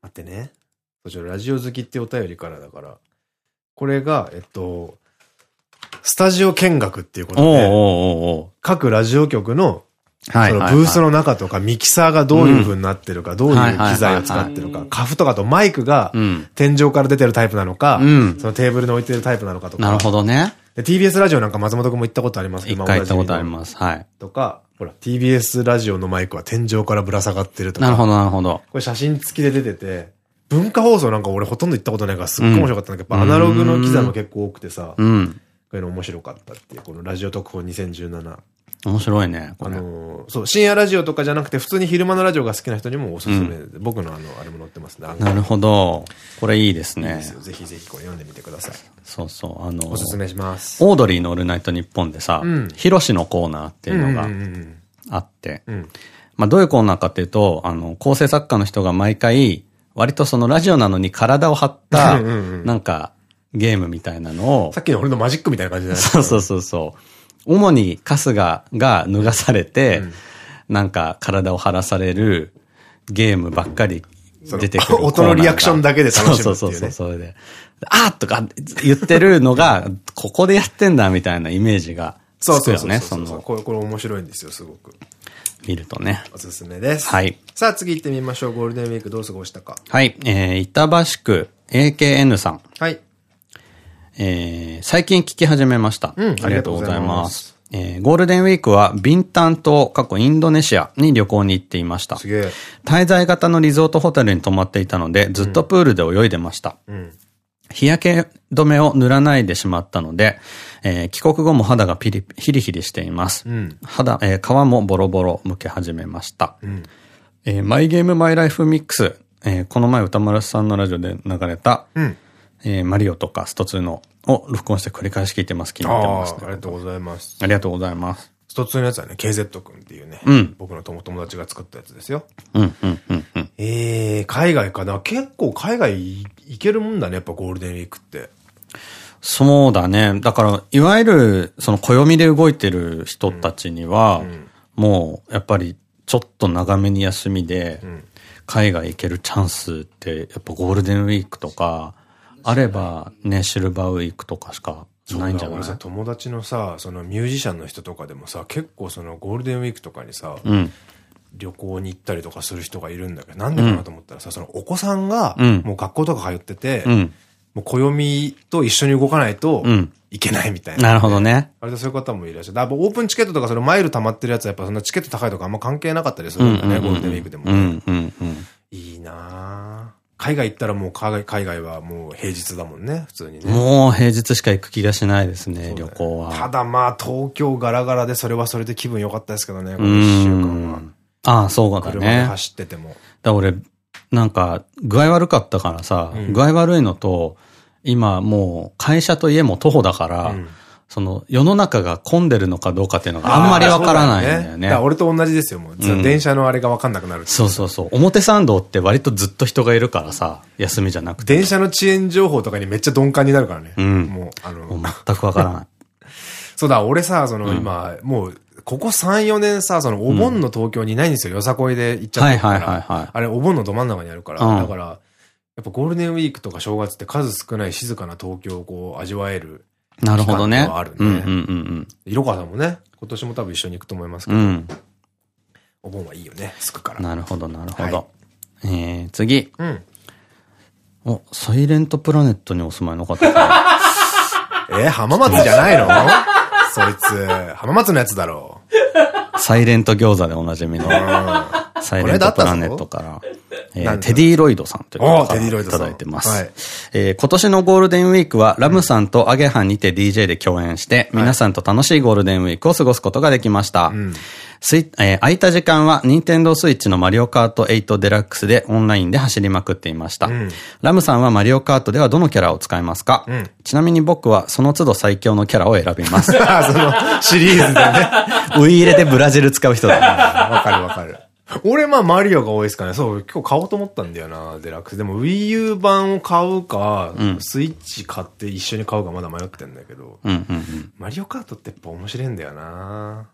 待ってね。そちら、ラジオ好きってお便りからだから。これが、えっと、スタジオ見学っていうことで、各ラジオ局の。そのブースの中とか、ミキサーがどういう風になってるか、どういう機材を使ってるかカフとかとマイクがうん。天井から出てるタイプなのか、うんそのテーブルに置いてるタイプなのかとか。なるほどね。で TBS ラジオなんか松本君も行ったことあります一回行ったことあります。はい。とか、ほら、TBS ラジオのマイクは天井からぶら下がってるとか。なるほど、なるほど。これ写真付きで出てて、文化放送なんか俺ほとんど行ったことないからすっごい面白かったんだけど、やっぱアナログの機材も結構多くてさ、こうん。ういうの面白かったっていう、このラジオ特報2017。面白いね、こあれ。のーそう、深夜ラジオとかじゃなくて普通に昼間のラジオが好きな人にもおすすめで、僕のあの、あれも載ってますね。なるほど。これいいですねいいです。よ。ぜひぜひこれ読んでみてください。そうそう。あのおすすめします。オードリーのオールナイトニッポンでさうん、ヒロシのコーナーっていうのがうんうんうんあって、うん。うん。まあどういうコーナーかっていうと、あの、構成作家の人が毎回、割とそのラジオなのに体を張った、うんうんうんなんか、ゲームみたいなのをさ、っきの俺のマジックみたいな感じじゃないそうそうそうそう。主に春日が脱がされて、うんなんか体を張らされるゲームばっかり出てくる 音のリアクションだけで楽しむっていうねそうそうそう、それで。あーとか言ってるのが、ここでやってんだみたいなイメージがそうそうそうつくよね、そそうの、これ、これ面白いんですよ、すごく。見るとね。おすすめです。はい。さあ次行ってみましょう。ゴールデンウィークどう過ごしたか。はい、えー、板橋区 AKN さん。はい。えー、最近聞き始めました。うんありがとうございまますす。えー、ゴールデンウィークはビンタン島、過去インドネシアに旅行に行っていました。すげえ。滞在型のリゾートホテルに泊まっていたので、ずっとプールで泳いでました。うん。日焼け止めを塗らないでしまったので、えー帰国後も肌がピリ、ヒリヒリしています。うん。肌、えー皮もボロボロ剥け始めました。うん。えーマイゲームマイライフミックス、えーこの前歌丸さんのラジオで流れた、うん。えーマリオとかスト2のを録音して繰り返し聞いてます。気に入ってあます、あ、ありがとうございます。ありがとうございます。ストツーのやつはね、KZ 君っていうね。うん僕の友友達が作ったやつですよ。うん、うん、うん、うん。ええー、海外かな？結構海外行けるもんだね、やっぱゴールデンウィークって。そうだね。だから、いわゆる、その暦で動いてる人たちには、んもう、やっぱり、ちょっと長めに休みで、ん海外行けるチャンスって、やっぱゴールデンウィークとか、あれば、ね、シルバーウィークとかしかないんじゃない？友達のさ、そのミュージシャンの人とかでもさ、結構そのゴールデンウィークとかにさ、うん。旅行に行ったりとかする人がいるんだけど、なんでかなと思ったらさ、そのお子さんが、うんもう学校とか通ってて、うん。もう暦と一緒に動かないとうん、いけないみたいな。なるほどね。割とそういう方もいらっしゃる。だオープンチケットとかそのマイル溜まってるやつはやっぱそんなチケット高いとかあんま関係なかったりするんだね、ゴールデンウィークでも。うん、うん、うん。いいなぁ海外行ったらもう海外はもう平日だもんね、普通にね。もう平日しか行く気がしないですね、旅そうだよ行は。ただまあ東京ガラガラでそれはそれで気分良かったですけどね、こうの一週間は。ん。ああ、そうだ車でね。走ってても。だ俺、なんか、具合悪かったからさ、うん具合悪いのと、今もう会社と家も徒歩だから、うんその世の中が混んでるのかどうかっていうのがあんまりわからないんだよそうだね。俺と同じですよ、もう。うん電車のあれがわかんなくなるそうそうそう。表参道って割とずっと人がいるからさ、休みじゃなくて。電車の遅延情報とかにめっちゃ鈍感になるからね。うんもう、あの、全くわからない。そうだ、俺さ、その今、もう、ここ3、4年さ、そのお盆の東京にいないんですよ。よさこいで行っちゃってるから。はいはいはいはいあれ、お盆のど真ん中にあるから。うんだから、やっぱゴールデンウィークとか正月って数少ない静かな東京をこう味わえる。なるほどね。あるねうんうんうん色川さんもね、今年も多分一緒に行くと思いますけど、うん。うん。お盆はいいよね、すくから。なるほどなるほはど。えー、次。うん。お、サイレントプラネットにお住まいの方か。えー浜松じゃないの？そいつ、浜松のやつだろサイレント餃子でおなじみの。う。うん。サイレントプラネットから。えー、テディロイドさんという方からいただいてます。はい、えー、今年のゴールデンウィークはラムさんとアゲハンにて DJ で共演して、皆さんと楽しいゴールデンウィークを過ごすことができました。うんスイえー、空いた時間は、任天堂スイッチのマリオカート8デラックスでオンラインで走りまくっていました。うん、ラムさんはマリオカートではどのキャラを使いますか、うん、ちなみに僕はその都度最強のキャラを選びます。そのシリーズでね。ウイイレでブラジル使う人だ、わかるわかる。俺まあマリオが多いですかね。そう、今日買おうと思ったんだよな、デラックス。でも Wii U 版を買うか、うん、スイッチ買って一緒に買うかまだ迷ってんだけど。マリオカートってやっぱ面白いんだよな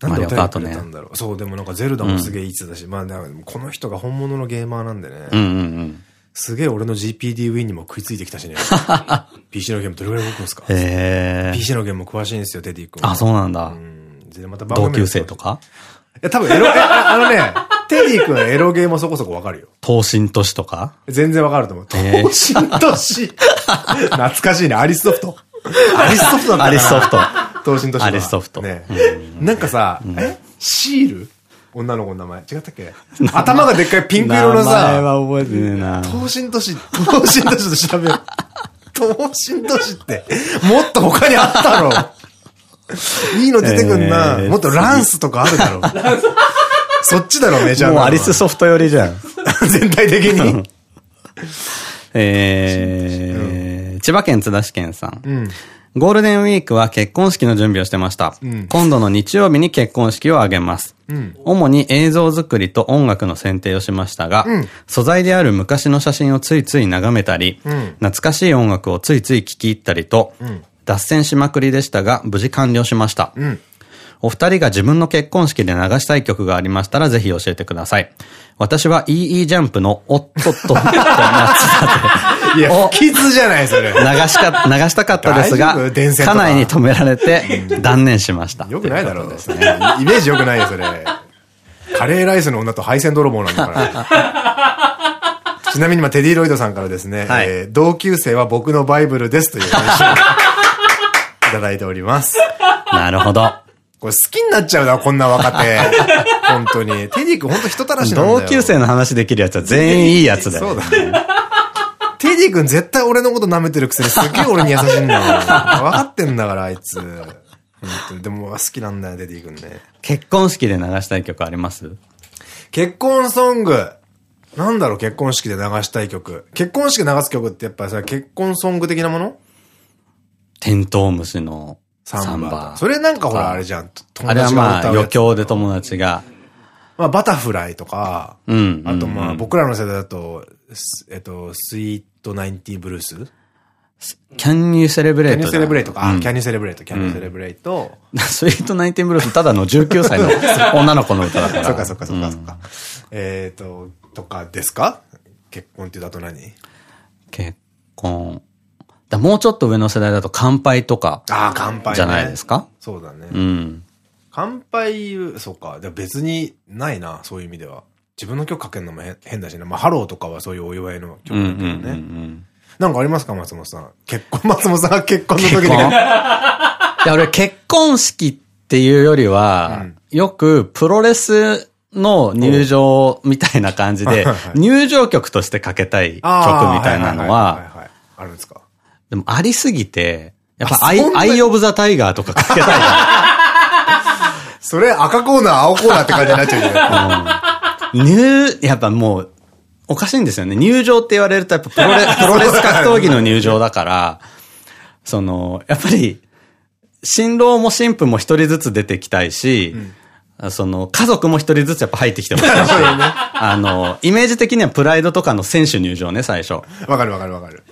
なんでお便りくれたんだろう。そう、でもなんかゼルダもすげえいいってたし、まあこの人が本物のゲーマーなんでね。すげえ俺の GPD ウィンにも食いついてきたしね。PC のゲームどれぐらい動くんですか？へ ?PC のゲームも詳しいんですよ、テディ君。あ、そうなんだ。うん。また同級生とか？いや、多分エロ、あのね、テディ君エロゲーもそこそこわかるよ。東進都市とか？全然わかると思う。東進都市懐かしいね、アリスソフト。アリスソフトアリスソフト。東進都市。アリスソフト。ね。なんかさ、え？シール？女の子の名前。違ったっけ？頭がでっかいピンク色のさ。名前は覚えてねえな。東進都市、東進都市と調べよう。東進都市って、もっと他にあったろ。いいの出てくんな。もっとランスとかあるだろ。そっちだろ、メジャーもうアリスソフト寄りじゃん。全体的に。えー、千葉県津田市県さん。うんゴールデンウィークは結婚式の準備をしてました。うん、今度の日曜日に結婚式を挙げます。うん、主に映像作りと音楽の選定をしましたが、うん、素材である昔の写真をついつい眺めたり、懐かしい音楽をついつい聴き入ったりと、脱線しまくりでしたが、無事完了しました。お二人が自分の結婚式で流したい曲がありましたらぜひ教えてください。私は EE ジャンプのおっとっとと夏 いや、不吉じゃない、それ。流しか、流したかったですが、家内に止められて断念しました。よくないだろうですね。イメージよくないよ、それ。カレーライスの女と配線泥棒なんだから。ちなみに今、テディロイドさんからですね、はい、えー、同級生は僕のバイブルですという話ただいております。なるほど。これ好きになっちゃうな、こんな若手。本当に。テディ君本当人たらしなんだよ。同級生の話できるやつは全員いいやつだよ。そうだね。テディ君絶対俺のこと舐めてるくせにすっげえ俺に優しいんだよ。分かってんだから、あいつ。本当に。でも好きなんだよ、テディ君ね。結婚式で流したい曲あります？結婚ソング。なんだろう、結婚式で流したい曲。結婚式で流す曲ってやっぱさ、結婚ソング的なもの？テントウムシのサンバ。それなんかほらあれじゃん。あれはまあ余興で友達が。まあバタフライとか、うん。あとまあ僕らの世代だと、えっと、スイートナインティブルース Can you celebrate? Can you celebrate か。Can you celebrate? Can you celebrate? Sweet Nineteen Blues ただの19歳の 女の子の歌だから。そっかそっかそっかそっか。えっと、とかですか？結婚って言うと何？結婚。だもうちょっと上の世代だと乾杯とか。ああ、乾杯、じゃないですか？そうだね。うん。乾杯、そうか。別にないな、そういう意味では。自分の曲かけるのも変だしね。まあ、ハローとかはそういうお祝いの曲だけどね。なんかありますか松本さん？結婚、松本さんが結婚の時に。いや、俺結婚式っていうよりは、うん、よくプロレスの入場みたいな感じで、入場曲としてかけたい曲みたいなのは、あるんですか？でもありすぎて、やっぱ Eye、Eye of the Tiger とかかけたい それ赤コーナー、青コーナーって感じになっちゃうじゃん。入、やっぱもう、おかしいんですよね。入場って言われるとやっぱプロレ プロレス格闘技の入場だから、その、やっぱり、新郎も新婦も一人ずつ出てきたいし、うん、その、家族も一人ずつやっぱ入ってきてほしいし、あの、イメージ的にはプライドとかの選手入場ね、最初。わかるわかるわかる。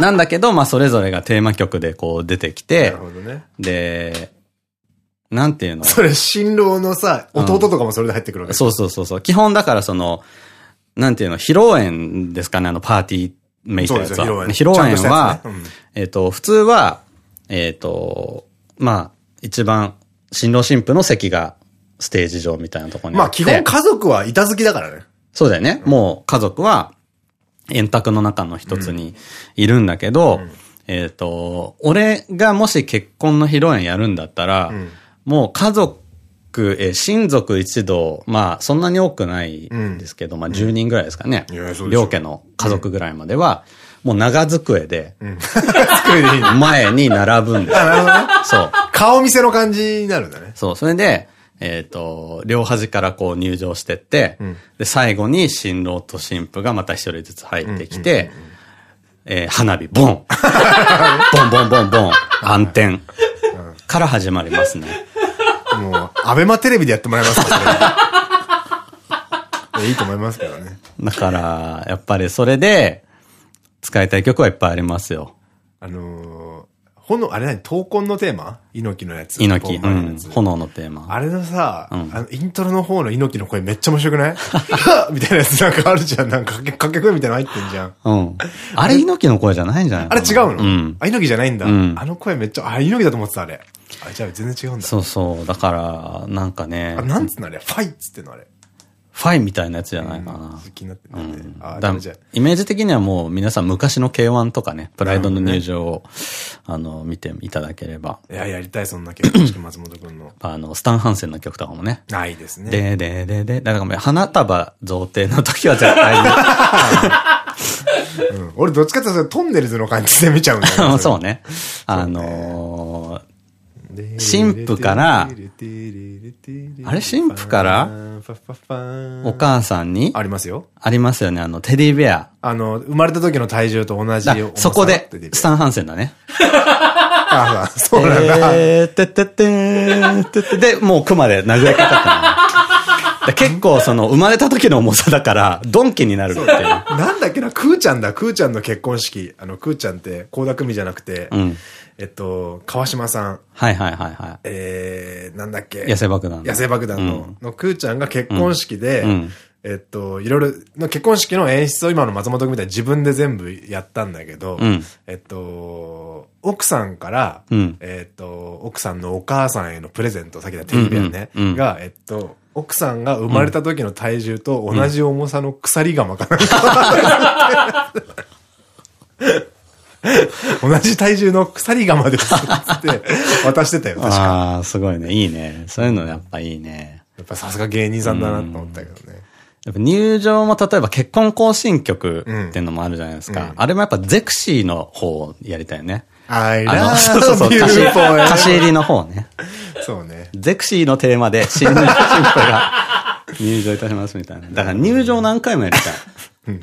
なんだけど、まあそれぞれがテーマ曲でこう出てきて、なるほどね。で、なんていうの？それ、新郎のさ、弟とかもそれで入ってくるわけ、うん、そうそうそうそう。基本だからその、なんていうの、披露宴ですかね、あのパーティーめいたやつは。披露宴は、ねうん、えっと、普通は、えっ、ー、と、まあ、一番、新郎新婦の席がステージ上みたいなところにまあ基本家族は板付きだからね。そうだよね。うん、もう家族は円卓の中の一つにいるんだけど、うん、えっと、俺がもし結婚の披露宴やるんだったら、うん、もう家族く、えー親族一同、まあ、そんなに多くないんですけど、まあ、10人ぐらいですかね。両家の家族ぐらいまでは、もう長机で、前に並ぶんですよ。そう。顔見せの感じになるんだね。そう。それで、えっ、と、両端からこう入場してって、で、最後に新郎と新婦がまた一人ずつ入ってきて、えー花火、ボン。ボンボンボンボン。暗転。から始まりますね。もう、アベマテレビでやってもらいますか、いいと思いますけどね。だから、やっぱりそれで、使いたい曲はいっぱいありますよ。あのー、炎、あれ何？闘魂のテーマ？猪木のやつ。猪木、う。ん炎のテーマ。あれのさ、んあの、イントロの方の猪木の声めっちゃ面白くない？みたいなやつなんかあるじゃん。なんか、掛け声みたいなの入ってんじゃん。うん。あれ猪木の声じゃないんじゃない？あれ違うの？うん。あ、猪木じゃないんだ。うんあの声めっちゃ、あ、猪木だと思ってた、あれ。あ、じゃあ全然違うんだ。そうそう。だから、なんかねあ、、なんつうのあれ？ファイっつってんのあれ。ファイみたいなやつじゃないかな。気になってるうんでイメージ的にはもう皆さん昔の K1 とかね、プライドの入場を、あの、見ていただければ、いや、やりたい、そんな結婚式、松本くんの。あの、スタンハンセンの曲とかもね。ないですね。でででで、だから花束贈呈の時は絶対 うん俺どっちかっていうとトンネルズの感じで見ちゃうんだよ に。そうね。あのー神父からあれ神父からお母さんに？ありますよ。ありますよね、あの、テディベア。あの、生まれた時の体重と同じそこで スタンハンセンだね。あそうなんだ。えー、てってっててって、で、もう熊で殴りかかった結構その、生まれた時の重さだから、ドンキになるっていう。なんだっけな、クーちゃんだ、クーちゃんの結婚式。あの、クーちゃんって、高田組じゃなくて、うん。えっと、川島さん、はいはいはいはえー、なんだっけ。野生爆弾の。野生爆弾の、のクーちゃんが結婚式で、うん。うんえっと、いろいろ、の結婚式の演出を今の松本君みたいに自分で全部やったんだけど、うん。えっと、奥さんから、うん。えっと、奥さんのお母さんへのプレゼント、さっき言ったテレビやね、うんうんうん。が、えっと、奥さんが生まれた時の体重と同じ重さの鎖釜かな 同じ体重の鎖釜ですって渡してたよ、い。確か。ああ、すごいね。いいね。そういうのやっぱいいね。やっぱさすが芸人さんだなと思ったけどね。やっぱ入場も例えば結婚行進曲っていうのもあるじゃないですか。あれもやっぱゼクシーの方をやりたいね。I あの、そうそうそう、歌詞歌詞入りの方ね。そうね。ゼクシーのテーマで新新婦が入場いたしますみたいな。だから入場何回もやりたい。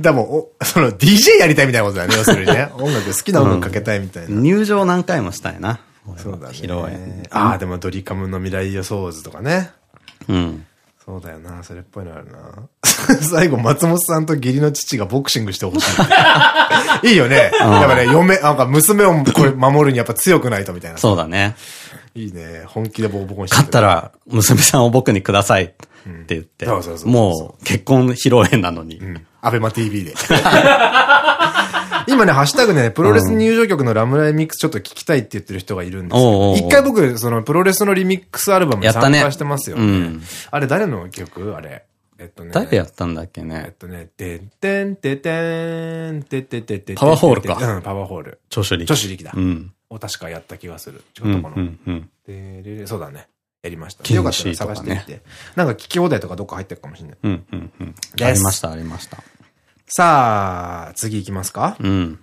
だもん、お、その DJ やりたいみたいなことだよね、要するにね。音楽、好きな音楽かけたいみたいな。入場何回もしたいな。そうだね。披露宴。ああ、でもドリカムの未来予想図とかね。うん。そうだよな、それっぽいのあるな。最後、松本さんと義理の父がボクシングしてほしい。いいよね。やっぱね、嫁、なんか娘をこれ守るにやっぱ強くないとみたいな。そうだね。いいね。本気でボコボコにして勝ったら、娘さんを僕にくださいって言って。もう、結婚披露宴なのに。うん。アベマ TV で。今ね、ハッシュタグね、プロレス入場曲のラムライミックスちょっと聞きたいって言ってる人がいるんですおうおうおうよ。一回僕、そのプロレスのリミックスアルバムにやったね参加してますよね。うんあれ誰の曲？あれ。えっとね。誰やったんだっけえっね。とね、てんてんててんててててパワーホールかうん、パワーホール。聴取力。女子力だう。ん。を確かやった気がする。違ったかな。ん、うん。でそうだね。やりました。よかったら探してみて。なんか聞き放題とかどっか入ってるかもしれない。うん、うん、うん。ありました、ありました。さあ、次行きますか？うん。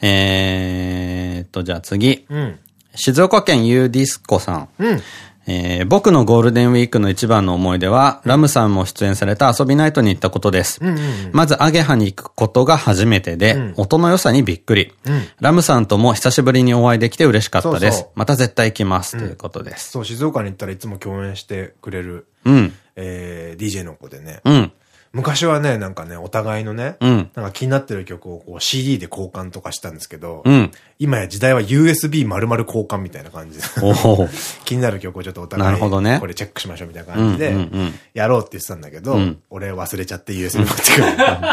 えーっと、じゃあ次。うん。静岡県ユーディスコさん。うん。えー僕のゴールデンウィークの一番の思い出は、ラムさんも出演された遊びナイトに行ったことです。うんうんまず、アゲハに行くことが初めてで、ん音の良さにびっくり。うんラムさんとも久しぶりにお会いできて嬉しかったです。そうそうまた絶対行きます、ということです。そう、静岡に行ったらいつも共演してくれる、うん。えー、DJ の子でね。うん。昔はね、なんかね、お互いのね、うんなんか気になってる曲をこう CD で交換とかしたんですけど、うん。今や時代は USB 丸々交換みたいな感じで。気になる曲をちょっとお互い、これチェックしましょうみたいな感じでやろうって言ってたんだけど、ん俺忘れちゃって USB 持ってくる。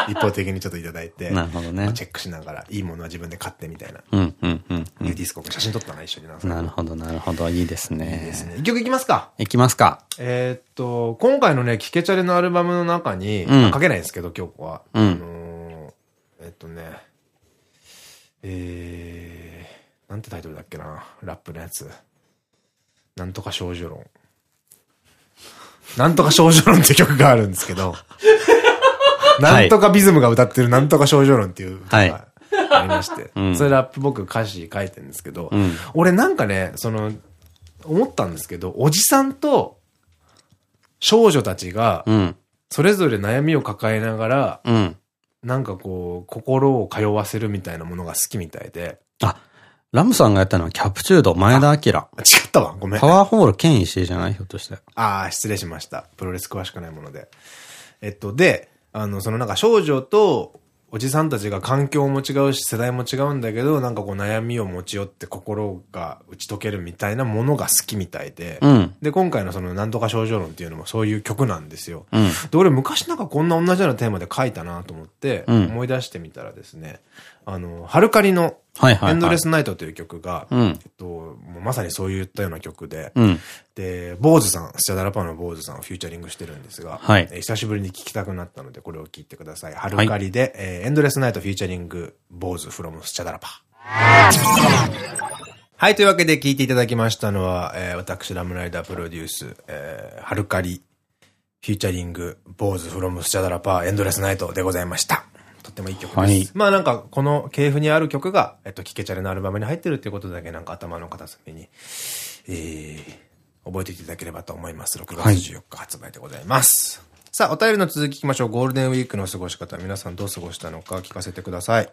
一方的にちょっといただいて、なるほどねまあチェックしながら、いいものは自分で買ってみたいな。うん、うん、うん。ユーディスコが写真撮ったな、一緒にな。なるほど、なるほど。いいですね。ですね。一曲いきますか。いきますか。えーっと、今回のね、キケチャレのアルバムの中に、うん。あ書けないんですけど、今日は。うん。あのーえっとね、えー、なんてタイトルだっけな、ラップのやつ。なんとか少女論。なんとか少女論っていう曲があるんですけど、なんとかビズムが歌ってるなんとか少女論っていう歌がありまして、うん。それラップ僕歌詞書いてるんですけど、うん。俺なんかね、その、思ったんですけど、おじさんと少女たちが、うん。それぞれ悩みを抱えながら、うん。なんかこう、心を通わせるみたいなものが好きみたいで、あ、ラムさんがやったのはキャプチュード、前田明。あ違ったわ、ごめんパ。ワーホール兼石井じゃない？ひょっとして。ああ、失礼しました。プロレス詳しくないもので。えっと、で、あの、そのなんか少女とおじさんたちが環境も違うし、世代も違うんだけど、なんかこう悩みを持ち寄って心が打ち解けるみたいなものが好きみたいで、うん。で、今回のそのなんとか少女論っていうのもそういう曲なんですよ。うん。で、俺昔なんかこんな同じようなテーマで書いたなと思って、うん思い出してみたらですね、あの、ハルカリのはいはい、はい。エンドレスナイトという曲が、うん。えっと、まさにそういったような曲で、うん。で、 Bose さん、スチャダラパーの Bose さんをフューチャリングしてるんですが、はいえー久しぶりに聴きたくなったので、これを聴いてください。ハルカリで、えー Endless Night featuring、Bose from スチャダラパー。はい、というわけで聴いていただきましたのは、えー私、ラムライダープロデュース、えーハルカリ、 featuring、Bose from スチャダラパー、 Endless Night でございました。とってもいい曲です。はいまあなんか、この系譜にある曲が、えっと、キケチャレのアルバムに入ってるっていうことだけなんか頭の片隅に、えー、覚えていただければと思います。6月はい14日発売でございます。さあ、お便りの続きいきましょう。ゴールデンウィークの過ごし方、皆さんどう過ごしたのか聞かせてください。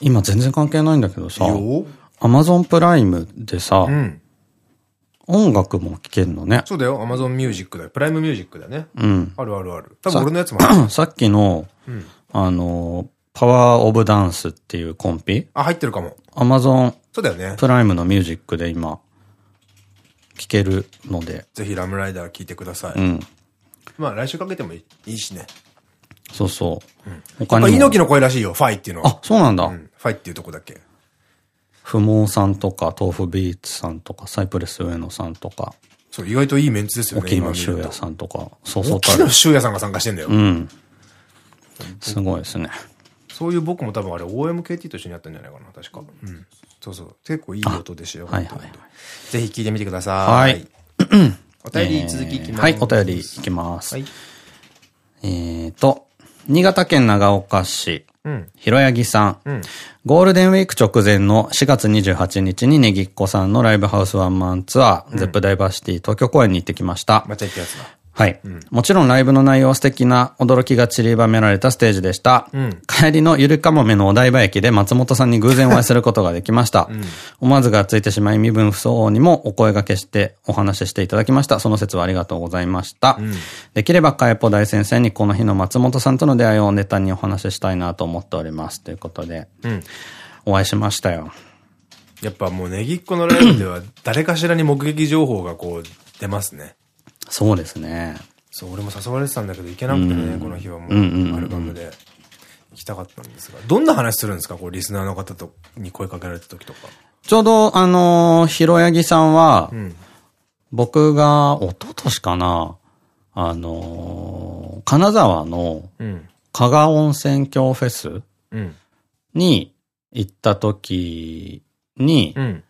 今全然関係ないんだけどさ、アマゾンプライムでさ、うん。音楽も聴けるのね。そうだよ。アマゾンミュージックだよ。プライムミュージックだね。うん。あるあるある。多分俺のやつもある。さっきの、うん。あの、パワーオブダンスっていうコンピあ、入ってるかも。アマゾンそうだよね。プライムのミュージックで今、聴けるので、ぜひラムライダー聞いてください。うん。まあ来週かけてもいいしね。そうそう。や他にも猪木の声らしいよ。ファイっていうのは。あ、そうなんだ。うん。ファイっていうとこだっけ。不毛さんとか、 tofubeats さんとか、サイプレス上野さんとか、そう、意外といいメンツですよね。沖野修也さんとか、そうそう沖野。修也さんが参加してんだよ。うん。すごいですね。そういう僕も多分あれ OMKT と一緒にやったんじゃないかな、確か。うん。そうそう。結構いい音でしたよ。はいはいはいぜひ聞いてみてください。はい。お便り続きいきます。はい、お便りいきます。はい。えーと、新潟県長岡市、うん。ひろやぎさん。うん。ゴールデンウィーク直前の4月28日にねぎっこさんのライブハウスワンマンツアー、ゼップダイバーシティ東京公演に行ってきました。抹茶ってやつだ。はい。もちろんライブの内容は素敵な驚きが散りばめられたステージでした。うん帰りのゆるかもめのお台場駅で松本さんに偶然お会いすることができました。思わずがついてしまい身分不相応にもお声掛けしてお話ししていただきました。その説はありがとうございました。できればかえぽ大先生にこの日の松本さんとの出会いをネタにお話ししたいなと思っております。ということで、うん。お会いしましたよ。やっぱもうネギっ子のライブでは誰かしらに目撃情報がこう出ますね。そうですね。そう、俺も誘われてたんだけど行けなくてね、この日はもうアルバムで行きたかったんですが。どんな話するんですか？こうリスナーの方とに声かけられた時とか。ちょうど、あのー、ひろやぎさんは、うん。僕が、一昨年かな、あのー金沢のうん。加賀温泉郷フェスうん。に行った時に、うん。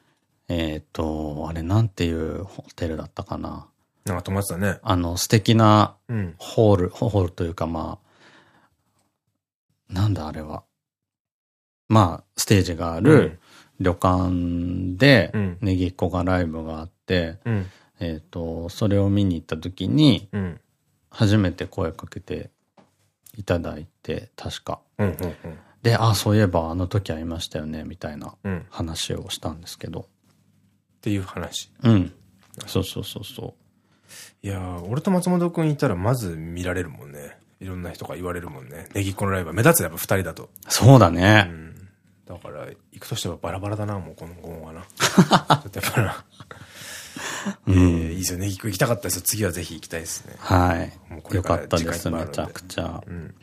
えっと、あれなんていうホテルだったかな。なんか泊まってたね。あの、素敵なうん。ホール、ホールというかまあ、なんだあれは。まあ、ステージがある旅館でうん、ネギっ子がライブがあって、うん。えっと、それを見に行った時に、うん。初めて声かけていただいて、確か。うん。うん。で、あ、そういえばあの時会いましたよね、みたいなうん。っ話をしたんですけど。ていう話。うん。そうそうそうそいやー、俺と松本くんいたらまず見られるもんね。いろんな人が言われるもんね。ネギっ子のライブは目立つやっぱ二人だと。う。そうだうね。ん。だから、行くとしてはバラバラだな、もうこの今後はな。ちょっとやっぱな。えーいいですよね。ネギっ子行きたかったですよ。次はぜひ行きたいですね。もうこはい。よれかったです、めちゃくちゃ。うん。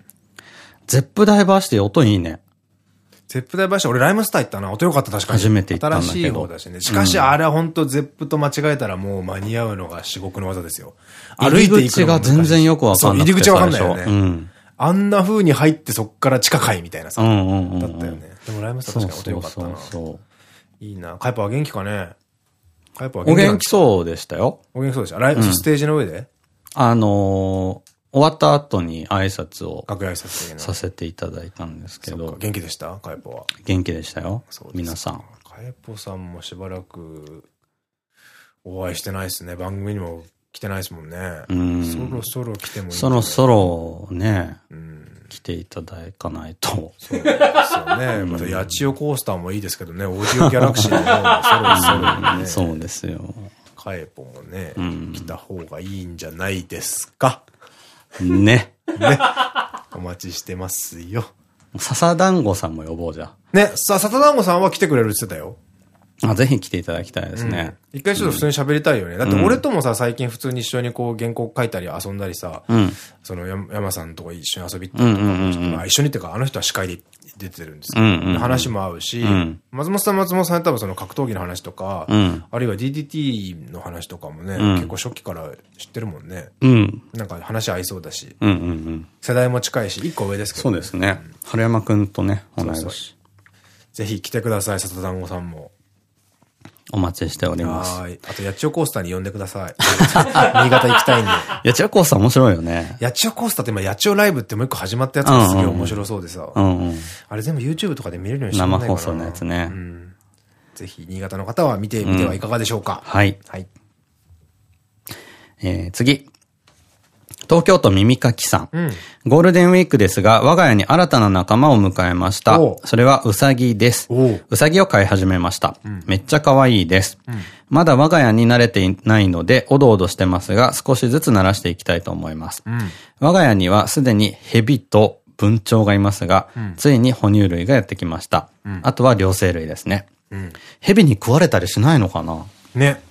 ゼップダイバーシティ音いいね。ゼップ大橋、俺ライムスター行ったな。音良かった、確かに。初めて行ったんだけど新しい方だしね。しかし、あれは本当ゼップと間違えたらもう間に合うのが至極の技ですよ。入り口が全然よくわかんなくてそう入り口わかんないよね。うん。あんな風に入ってそっから地下階みたいなさ。うんうんうんうん。だったよね。でもライムスター確かに音良かったな。そう。いいな。カイパは元気かね？カイパはお元気う。そうでしたよ。お元気そうでした。ライブ、ステージの上で？あのー終わった後に挨拶を楽屋挨拶。させていただいたんですけど、元気でした？カエポは。元気でしたよ皆さん。カエポさんもしばらくお会いしてないですね。番組にも来てないですもんね。うんそろそろ来てもいい。そろそろね、うん。来ていただかないと。そうですよね。また、八千代コースターもいいですけどね、オーディオギャラクシーの方もそろそろね。そうですよ。カエポもね、ん来た方がいいんじゃないですか。ね。ね。お待ちしてますよ。笹団子さんも呼ぼうじゃ。ね、さあ、サタダンゴさんは来てくれるって言ってたよ。あぜひ来ていただきたいですね。うん一回ちょっと普通に喋りたいよね。だって俺ともさ、最近普通に一緒にこう原稿書いたり遊んだりさ、うん。その山山さんとか一緒に遊び行ったりとかうんうんうんうんまあ一緒にっていうか、あの人は司会で出てるんですけど、話も合うし、ん松本さん松本さん多分その格闘技の話とか、うんあるいは DDT の話とかもね、ん結構初期から知ってるもんね。うん。なんか話合いそうだし。世代も近いし、一個上ですけど、そうですね。春山くんとね、同い年。ぜひ来てください、笹団子さんも。お待ちしております。はーい。あと、八千代コースターに呼んでください。新潟行きたいんで。八千代コースター面白いよね。八千代コースターって今、八千代ライブってもう一個始まったやつがすげえ面白そうでさ。うんうん。あれ全部 YouTube とかで見れるようにしてない生放送のやつねうん。ぜひ、新潟の方は見てみてはいかがでしょうか。はい。はい。えー、次。東京都耳かきさん。うん。ゴールデンウィークですが、我が家に新たな仲間を迎えましたお。それはうさぎです。おううさぎを飼い始めました。めっちゃ可愛いです。まだ我が家に慣れていないので、おどおどしてますが、少しずつ慣らしていきたいと思います。我が家にはすでに蛇と文鳥がいますが、ついに哺乳類がやってきました。あとは両生類ですね。うん。蛇に食われたりしないのかな？ね。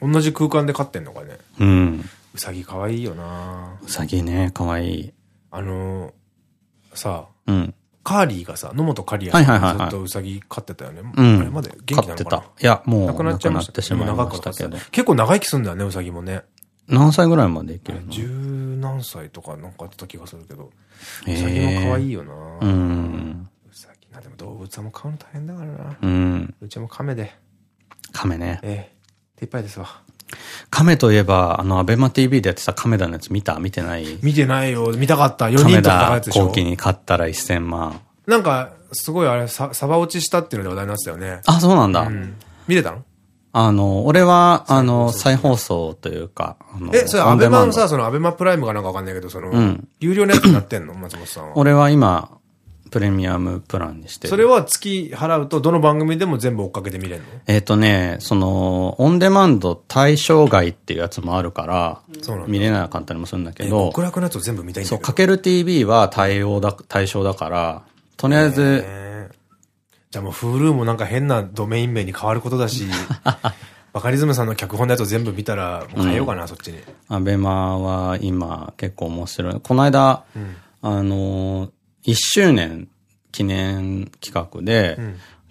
同じ空間で飼ってんのかね。うん。うさぎ可愛いよなうさぎね、可愛い。あのー、さ、うん。カーリーがさ、野本カリアはいはいはいはいずっとうさぎ飼ってたよね。うんあれまで元気なのかな？飼ってたいやもう亡くなっちゃいました。てしまいましたけど結構長生きすんだよね、うさぎもね。何歳ぐらいまで生きるの？十何歳とかなんかあった気がするけど。うさぎも可愛いよなうん。うさぎな、でも動物はもう飼うの大変だからな。うん。うちも亀で。亀ね。ええ。手いっぱいですわ。亀といえば、あの、アベマ TV でやってた亀田のやつ見た？見てない？見てないよ。見たかった。4人亀とかや田つでしょ？後期に勝ったら1000万。なんか、すごいあれ、さ、サバ落ちしたっていうので話題になってたよね。あ、そうなんだ。うん。見れたの？あの、俺は、あの、再放送というか、あのえ、それオアベマのさ、そのアベマプライムかなんかわかんないけど、その、ん有料のやつになってんの？松本さんは。俺は今、プレミアムプランにしてる。それは月払うと、どの番組でも全部追っかけて見れるの？えっとね、その、オンデマンド対象外っていうやつもあるから、見れなかったりもするんだけえど、極楽のやつを全部見たいんだそう、けど。かける TV は対応だ、対象だから、とりあえず、ねじゃあもう Hulu もなんか変なドメイン名に変わることだし、バカリズムさんの脚本のやつを全部見たら、もう変えようかな、そっちに。アベマは今結構面白い。この間、あのー、1周年記念企画で、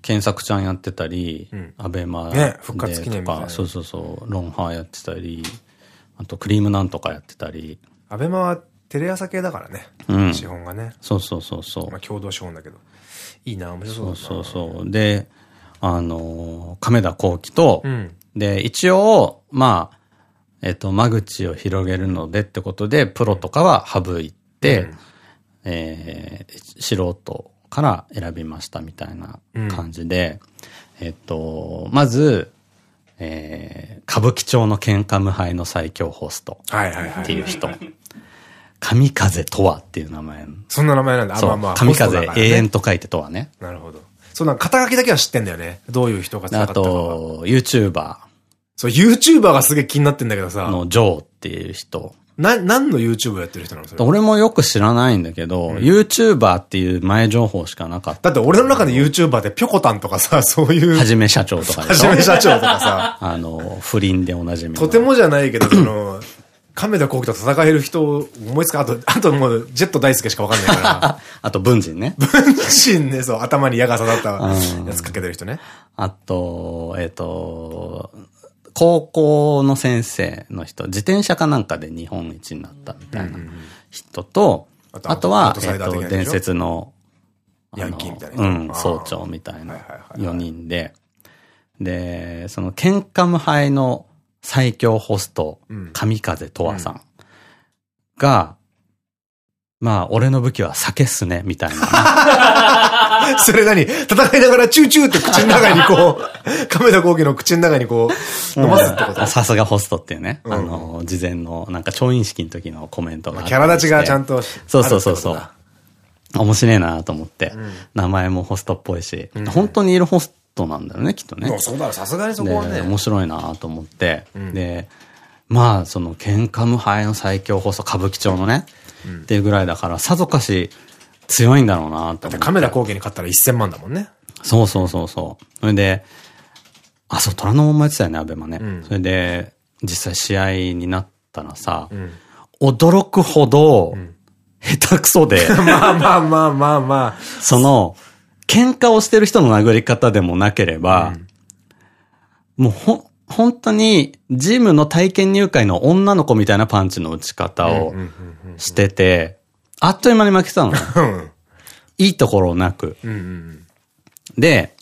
検索ちゃんやってたり、アベマでとか、そうそうそう、ロンハーやってたり、あとクリームなんとかやってたり、アベマはテレ朝系だからね。うん資本がね。そうそうそうそうまあ。共同資本だけど。いいな、面白そうそうだな。そうそう。で、あのー、亀田光輝と、うん。で、一応、まあ、えっ、と、間口を広げるのでってことで、プロとかは省いて、えー素人から選びましたみたいな感じで、えっと、まず、えー歌舞伎町の喧嘩無敗の最強ホストはいはいはい。っていう人。神風とはっていう名前の。そんな名前なんだ。あ、そう、まあまあ。神風ね永遠と書いてとはね。なるほど。そうなんか肩書きだけは知ってんだよね。どういう人が使ったかは。と、YouTuber そう、YouTuber がすげえ気になってんだけどさ。のジョーっていう人。な、何の YouTube やってる人なのそれ。俺もよく知らないんだけど、YouTuber っていう前情報しかなかった。だって俺の中で YouTuber ってピョコタンとかさ、そういう。はじめ社長とかではじしょめ社長とかさ。あの、不倫でおなじみの。とてもじゃないけど、その、亀田光輝と戦える人を思いつか、あと、あともう、ジェット大好きしかわかんないから。あと、文人ね。分身ね、そう、頭に矢が刺さったやつかけてる人ね。あと、えっ、と、高校の先生の人、自転車かなんかで日本一になったみたいな人と、あとはえっと、伝説の、ヤンキーみたいなうん、総長みたいなはいはいはい4人で、で、その喧嘩無敗の最強ホスト、神風とわさん。が、まあ、俺の武器は酒っすね、みたいな。それ何？戦いながらチューチューって口の中にこう、亀田光輝の口の中にこう、飲ますってこと？さすがホストっていうね。うんあの、事前の、なんか調印式の時のコメントが。キャラ立ちがちゃん。と。そうそうそうそう面白いなと思って。名前もホストっぽいし。本当にいるホストなんだよね、きっとね。そうだろ、さすがにそこはで、ね。面白いなと思って。で、まあ、その、喧嘩無敗の最強ホスト、歌舞伎町のね、っていうぐらいだから、さぞかし強いんだろうなと思って。亀田光輝に勝ったら1000万だもんね。そうそうそうそう。それで、あ、そう、虎ノ門もやってたよね、アベマね。それで、実際試合になったらさ、驚くほど、下手くそで、まあまあまあまあまその、喧嘩をしてる人の殴り方でもなければ、もうほ、本当に、ジムの体験入会の女の子みたいなパンチの打ち方をしてて、あっという間に負けてたの。いいところなく。うんうんで、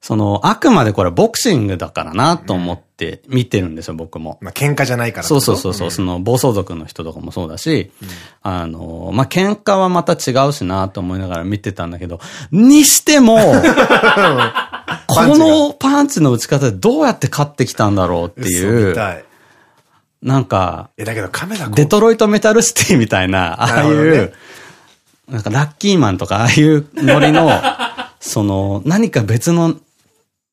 その、あくまでこれボクシングだからなと思って見てるんですよ、僕も。まあ喧嘩じゃないから。そうそうそうそう、その暴走族の人とかもそうだし、あの、まあ、喧嘩はまた違うしなと思いながら見てたんだけど、にしても、このパンチの打ち方でどうやって勝ってきたんだろうって嘘いう。なんか、え、だけど亀田光デトロイトメタルシティみたいな、ああいうね、なんかラッキーマンとかああいうノリの、その、何か別の、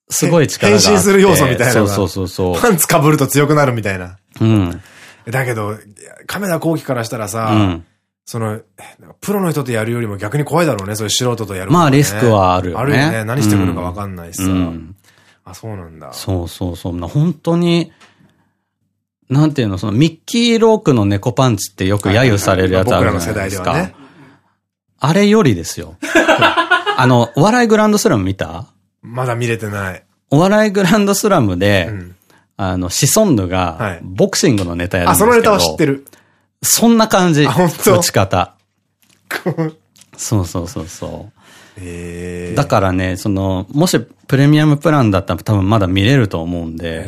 すごい力が。変身する要素みたいなそうそうそうそパンツ被ると強くなるみたいな。う。うん。だけど、亀田光輝からしたらさ、うん。その、プロの人とやるよりも逆に怖いだろうね、そういう素人とやるねまあリスクはあるよねあるよね。何してくるかわかんないしさ。うんあ、そうなんだ。そうそうそう。な本当に、なんていうの、そのミッキー・ロークの猫パンチってよく揶揄されるやつあるじゃないです僕らの世代ではかね。あれよりですよ。あの、お笑いグランドスラム見た？まだ見れてない。お笑いグランドスラムで、うんあの、シソンヌがはい、ボクシングのネタやるんあ、ですけど。そのネタは知ってる。そんな感じ。打ち方。そうそうそうそう。ええ。だからね、その、もしプレミアムプランだったら多分まだ見れると思うんで。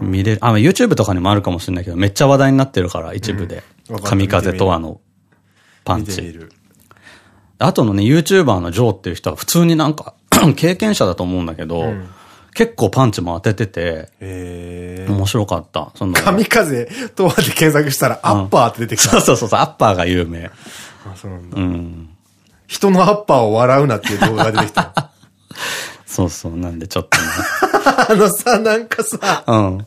見れる、あ、YouTube とかにもあるかもしれないけど、めっちゃ話題になってるから、一部で。神風とあの、パンチ。あとのね、YouTuber のジョーっていう人は普通になんか、経験者だと思うんだけど、結構パンチも当ててて、ええ。面白かった。その、神風とはで検索したら、アッパーって出てきた。そうそうそうそう、アッパーが有名。あそうなんだうん。人のアッパーを笑うなっていう動画が出てきた。そうそう、なんでちょっとね。あのさ、なんかさ、うん。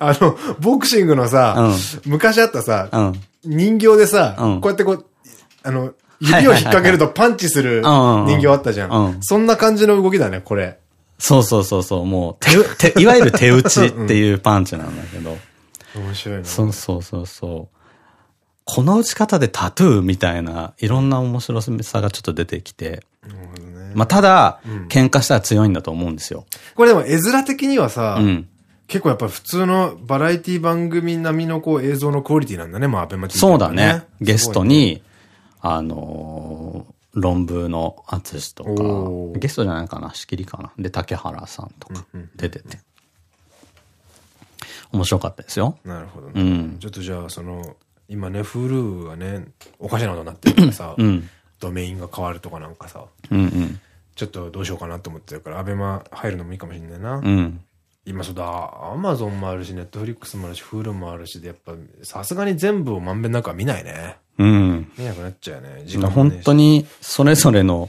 あの、ボクシングのさ、昔あったさ、うん。人形でさ、うんこうやってこう、あの、指を引っ掛けるとパンチするうん人形あったじゃうんん。そんな感じの動きだね、これ。そうそうそうそう、もう、手う、手、いわゆる手打ちっていうパンチなんだけど。面白いな。そうそうそうそう。この打ち方でタトゥーみたいな、いろんな面白さがちょっと出てきて。なるほどね。まあ、ただ、喧嘩したら強いんだと思うんですよ。これでも絵面的にはさ、うん。結構やっぱ普通のバラエティ番組並みのこう映像のクオリティなんだね、まあ、アベマ TV そうだね。ゲストすごいね。に、あのー論文の淳とか、ゲストじゃないかな、仕切りかな。で、竹原さんとか出てて。面白かったですよ。なるほどね。うん。ちょっとじゃあ、その、今ね、Hulu がね、おかしなことになってるからさ、うん。ドメインが変わるとかなんかさ、うんうん。ちょっとどうしようかなと思ってるから、アベマ入るのもいいかもしれないな。うん。今そうだ、アマゾンもあるし、ネットフリックスもあるし、Hulu もあるしで、やっぱ、さすがに全部をまんべんなくは見ないね。うん。見なくなっちゃうね。時間も本当に、それぞれの、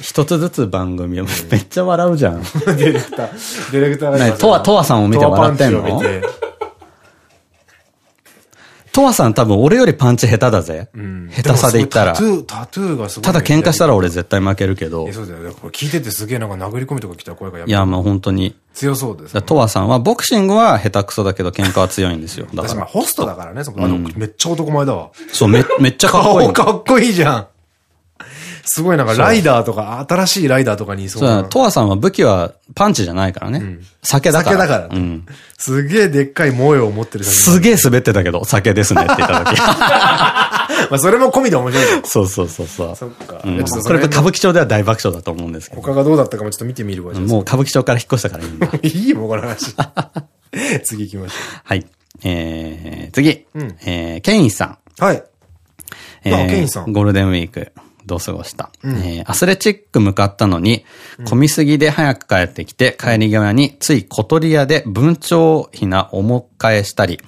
一つずつ番組を、めっちゃ笑うじゃん。ディレクター、ディレクターねとわとわさんを見て笑ってんの？トアパンチを見てとわさん多分俺よりパンチ下手だぜ。うん下手さで言ったら。タトゥー、タトゥーがすごい。ただ喧嘩したら俺い絶対負けるけどや、。そうだよ。これ聞いててすげえなんか殴り込みとか来た声がやいや、まあ本当に。強そうですね。とわさんはボクシングは下手くそだけど喧嘩は強いんですよ。だから。私まあホストだからね、そこあの、めっちゃ男前だわ。そう、め、めっちゃかっこいい顔の。かっこいいじゃん。すごいなんかライダーとか、新しいライダーとかにいそうなそうだ、。とわさんは武器はパンチじゃないからね。酒だから。酒だからうん。すげえでっかい萌えを持ってる。すげえ滑ってたけど、酒ですねって言った時。まあそれも込みで面白いよ。そうそうそうそう。そっか。そこれ歌舞伎町では大爆笑だと思うんですけど。他がどうだったかもちょっと見てみるわ。もう歌舞伎町から引っ越したからいいんだ。いいよ、もうこの話。次行きましょはい。えー、次。うんえー、ケインさん。う。はい。えあケインさんゴールデンウィーク、どう過ごした、えーアスレチック向かったのに、混みすぎで早く帰ってきて、帰り際につい小鳥屋で文鳥ひなおも返したり、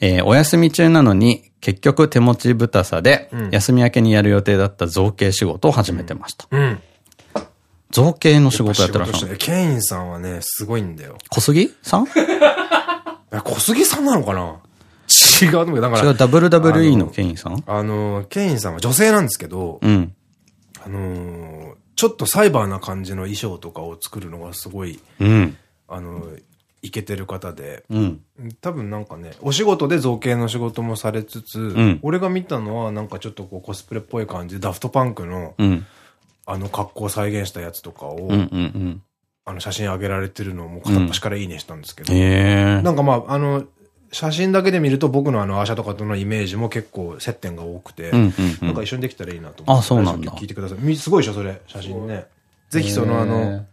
えーお休み中なのに、結局手持ちぶたさで、休み明けにやる予定だった造形仕事を始めてました。うん。造形の仕事やってらっしゃるケインさんはね、すごいんだよ。小杉さん？え小杉さんなのかな？違うと思う。だから。違う、WWE のケインさん？あの、ケインさんは女性なんですけど、うん。あのーちょっとサイバーな感じの衣装とかを作るのがすごい、うん。あの、いけてる方で、うん。多分なんかね、お仕事で造形の仕事もされつつ、ん俺が見たのはなんかちょっとこうコスプレっぽい感じで、ダフトパンクのうん。あの格好を再現したやつとかを、うん。うん。うん。あの写真上げられてるのをもう片っ端からいいねしたんですけど、へえ。なんかまあ、あの、写真だけで見ると僕のあのアーシャとかとのイメージも結構接点が多くて、なんか一緒にできたらいいなと思って。あそうなんだ聞いてください。みすごいでしょ、それ、写真ね。ぜひそのあへのー、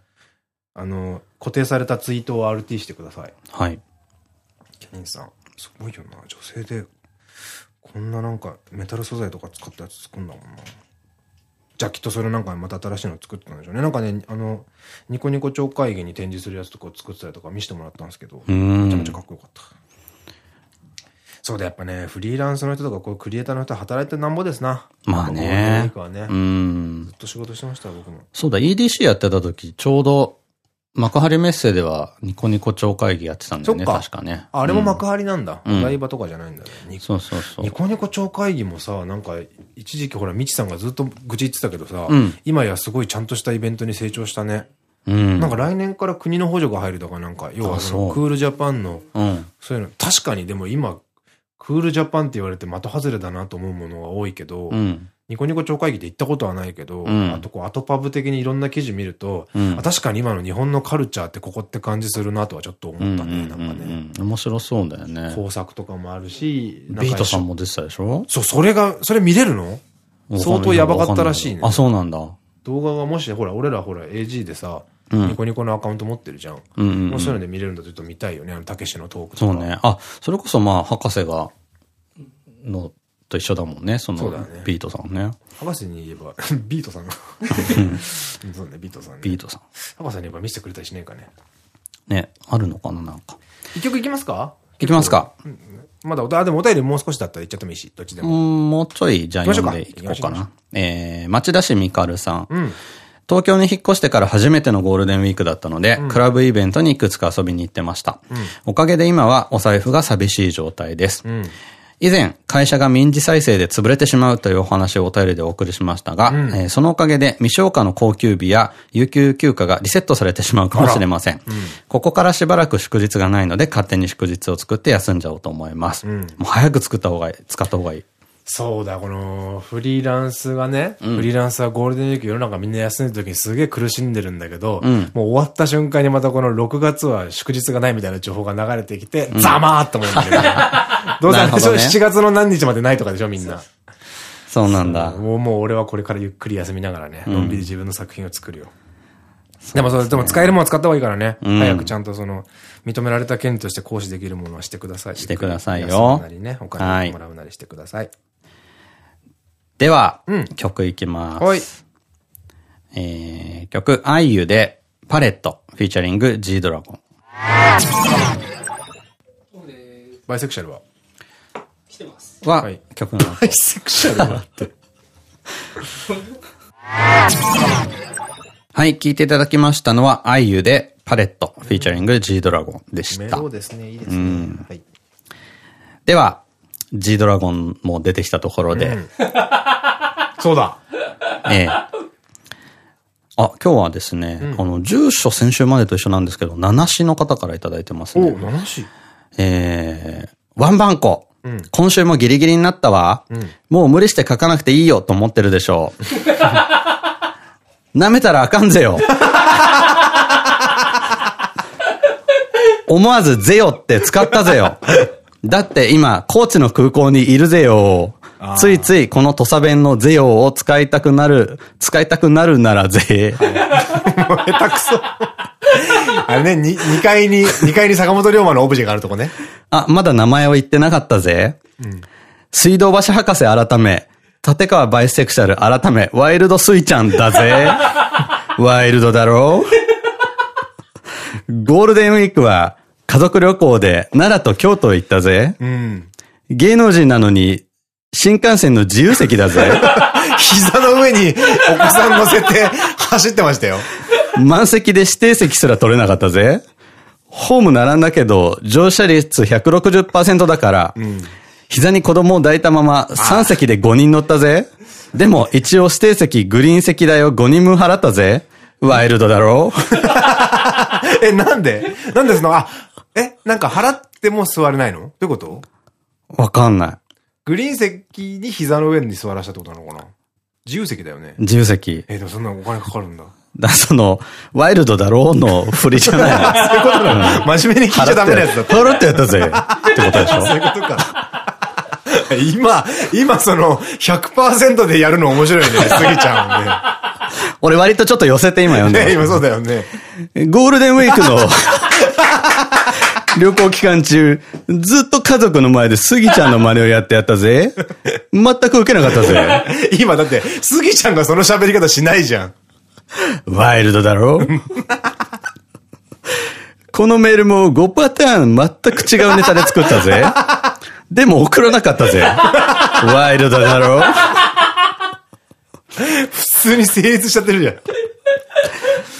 あの、固定されたツイートを RT してください。はい。ケニンさん、すごいよな。女性で、こんななんかメタル素材とか使ったやつ作るんだもんな。じゃあきっとそれなんかまた新しいの作ってたんでしょうね。なんかね、あの、ニコニコ超会議に展示するやつとかを作ってたりとか見せてもらったんですけど、んめちゃめちゃかっこよかった。そうだ、やっぱね、フリーランスの人とかこうクリエイターの人は働いてなんぼですな。まあねクはね。うんず。っと仕事してました、僕も。そうだ、EDC やってた時、ちょうど、幕張メッセではニコニコ超会議やってたんだよね、確かね。ああれも幕張なんだ。うんお台場とかじゃないんだね。ニそうそうそうニ。コニコ超会議もさ、なんか、一時期ほら、みちさんがずっと愚痴言ってたけどさ、うん今やすごいちゃんとしたイベントに成長したね。うん。なんか来年から国の補助が入るとか、なんか、要はそのクールジャパンの、うん。そういうの、確かにでも今、クールジャパンって言われて的外れだなと思うものが多いけど、うん。ニコニコ超会議で行ったことはないけど、うんあとこう、アトパブ的にいろんな記事見ると、うんあ確かに今の日本のカルチャーってここって感じするなとはちょっと思ったね、なんかね。うん。面白そうだよね。工作とかもあるし、ビートさんも出てたでしょ？そう、それが、それ見れるの？相当やばかったらしいね。あ、そうなんだ。動画がもし、ほら、俺らほら、AG でさ、うんニコニコのアカウント持ってるじゃん。うんうそういうので見れるんだとちょっと見たいよね、あの、たけしのトークとか。そうね。あ、それこそまあ、博士が、の、と一緒だもんね、そのビートさんね。博士に言えば、ビートさんが。そうね、ビートさんね。ビートさん。博士に言えば見せてくれたりしねえかね。ね、あるのかな、なんか。一曲いきますか？いきますか。まだお、あ、でもお便りもう少しだったら言っちゃってもいいし、どっちでうも。ん、もうちょい、じゃあ読んでいこうかな。えー、町田市みかるさん。うん。東京に引っ越してから初めてのゴールデンウィークだったので、クラブイベントにいくつか遊びに行ってました。おかげで今はお財布が寂しい状態です。うん。以前、会社が民事再生で潰れてしまうというお話をお便りでお送りしましたが、えーそのおかげで未消化の高級日や有給休暇がリセットされてしまうかもしれません。ここからしばらく祝日がないので、勝手に祝日を作って休んじゃおうと思います。もう早く作った方がいい、使った方がいい。そうだ、この、フリーランスがね、フリーランスはゴールデンウィーク世の中みんな休んでる時にすげえ苦しんでるんだけど、もう終わった瞬間にまたこの6月は祝日がないみたいな情報が流れてきて、ざまーっと思うんだけど、どうせね7月の何日までないとかでしょ、みんな。そうなんだ。もうもう俺はこれからゆっくり休みながらね、のんびり自分の作品を作るよ。でもそう、でも使えるものは使った方がいいからね。早くちゃんとその、認められた権利として行使できるものはしてください。してくださいよなりね、お金をもらうなりしてください。では、うん曲いきます。はい。えー、曲、アイユで、パレット、フィーチャリング G ドラゴン。バイセクシャルは？来てます。は、はい曲のバイセクシャルは？って。はい、聴いていただきましたのは、アイユで、パレット、フィーチャリング G ドラゴンでしたメロ。ですね、いいですね。はい。では、G ドラゴンも出てきたところで、そうだ。ええあ、今日はですね、あの、住所先週までと一緒なんですけど、七市の方からいただいてますお、ね。7し。えー、ワンバンコ。ん今週もギリギリになったわ。もう無理して書かなくていいよと思ってるでしょう。舐めたらあかんぜよ。思わずぜよって使ったぜよ。だって今、高知の空港にいるぜよ。ついついこの土佐弁のぜよを使いたくなる、使いたくなるならぜ。もう下手くそ。あれね、に2階に、2階に坂本龍馬のオブジェがあるとこね。あ、まだ名前を言ってなかったぜ。水道橋博士改め、立川バイセクシャル改め、ワイルドスイちゃんだぜ。ワイルドだろゴールデンウィークは家族旅行で奈良と京都行ったぜ。うん。芸能人なのに新幹線の自由席だぜ。膝の上にお子さん乗せて走ってましたよ。満席で指定席すら取れなかったぜ。ホーム並んだけど、乗車率160%だから、膝に子供を抱いたまま3席で5人乗ったぜ。でも一応指定席グリーン席代を5人分払ったぜ。ワイルドだろ？え、なんで？なんでその、あ、え、なんか払っても座れないの？どういうこと？わかんない。グリーン席に膝の上に座らしたってことなのかな？自由席だよね。自由席。え、でもそんなお金かかるんだ。だ、その、ワイルドだろうの振りじゃないの。そういうことなの真面目に聞いちゃダメなやつだった。払ってやったぜ。ってことでしょ？そういうことか。今、今その100%でやるの面白いね、スギちゃ 俺割とちょっと寄せて今読んんね。今そうだよね。ゴールデンウィークの 旅行期間中、ずっと家族の前でスギちゃんの真似をやってやったぜ。全く受けなかったぜ。今だって、スギちゃんがその喋り方しないじゃん。ワイルドだろ？このメールも5パターン全く違うネタで作ったぜ。でも送らなかったぜ。ワイルドだろ？普通に成立しちゃってるじゃん。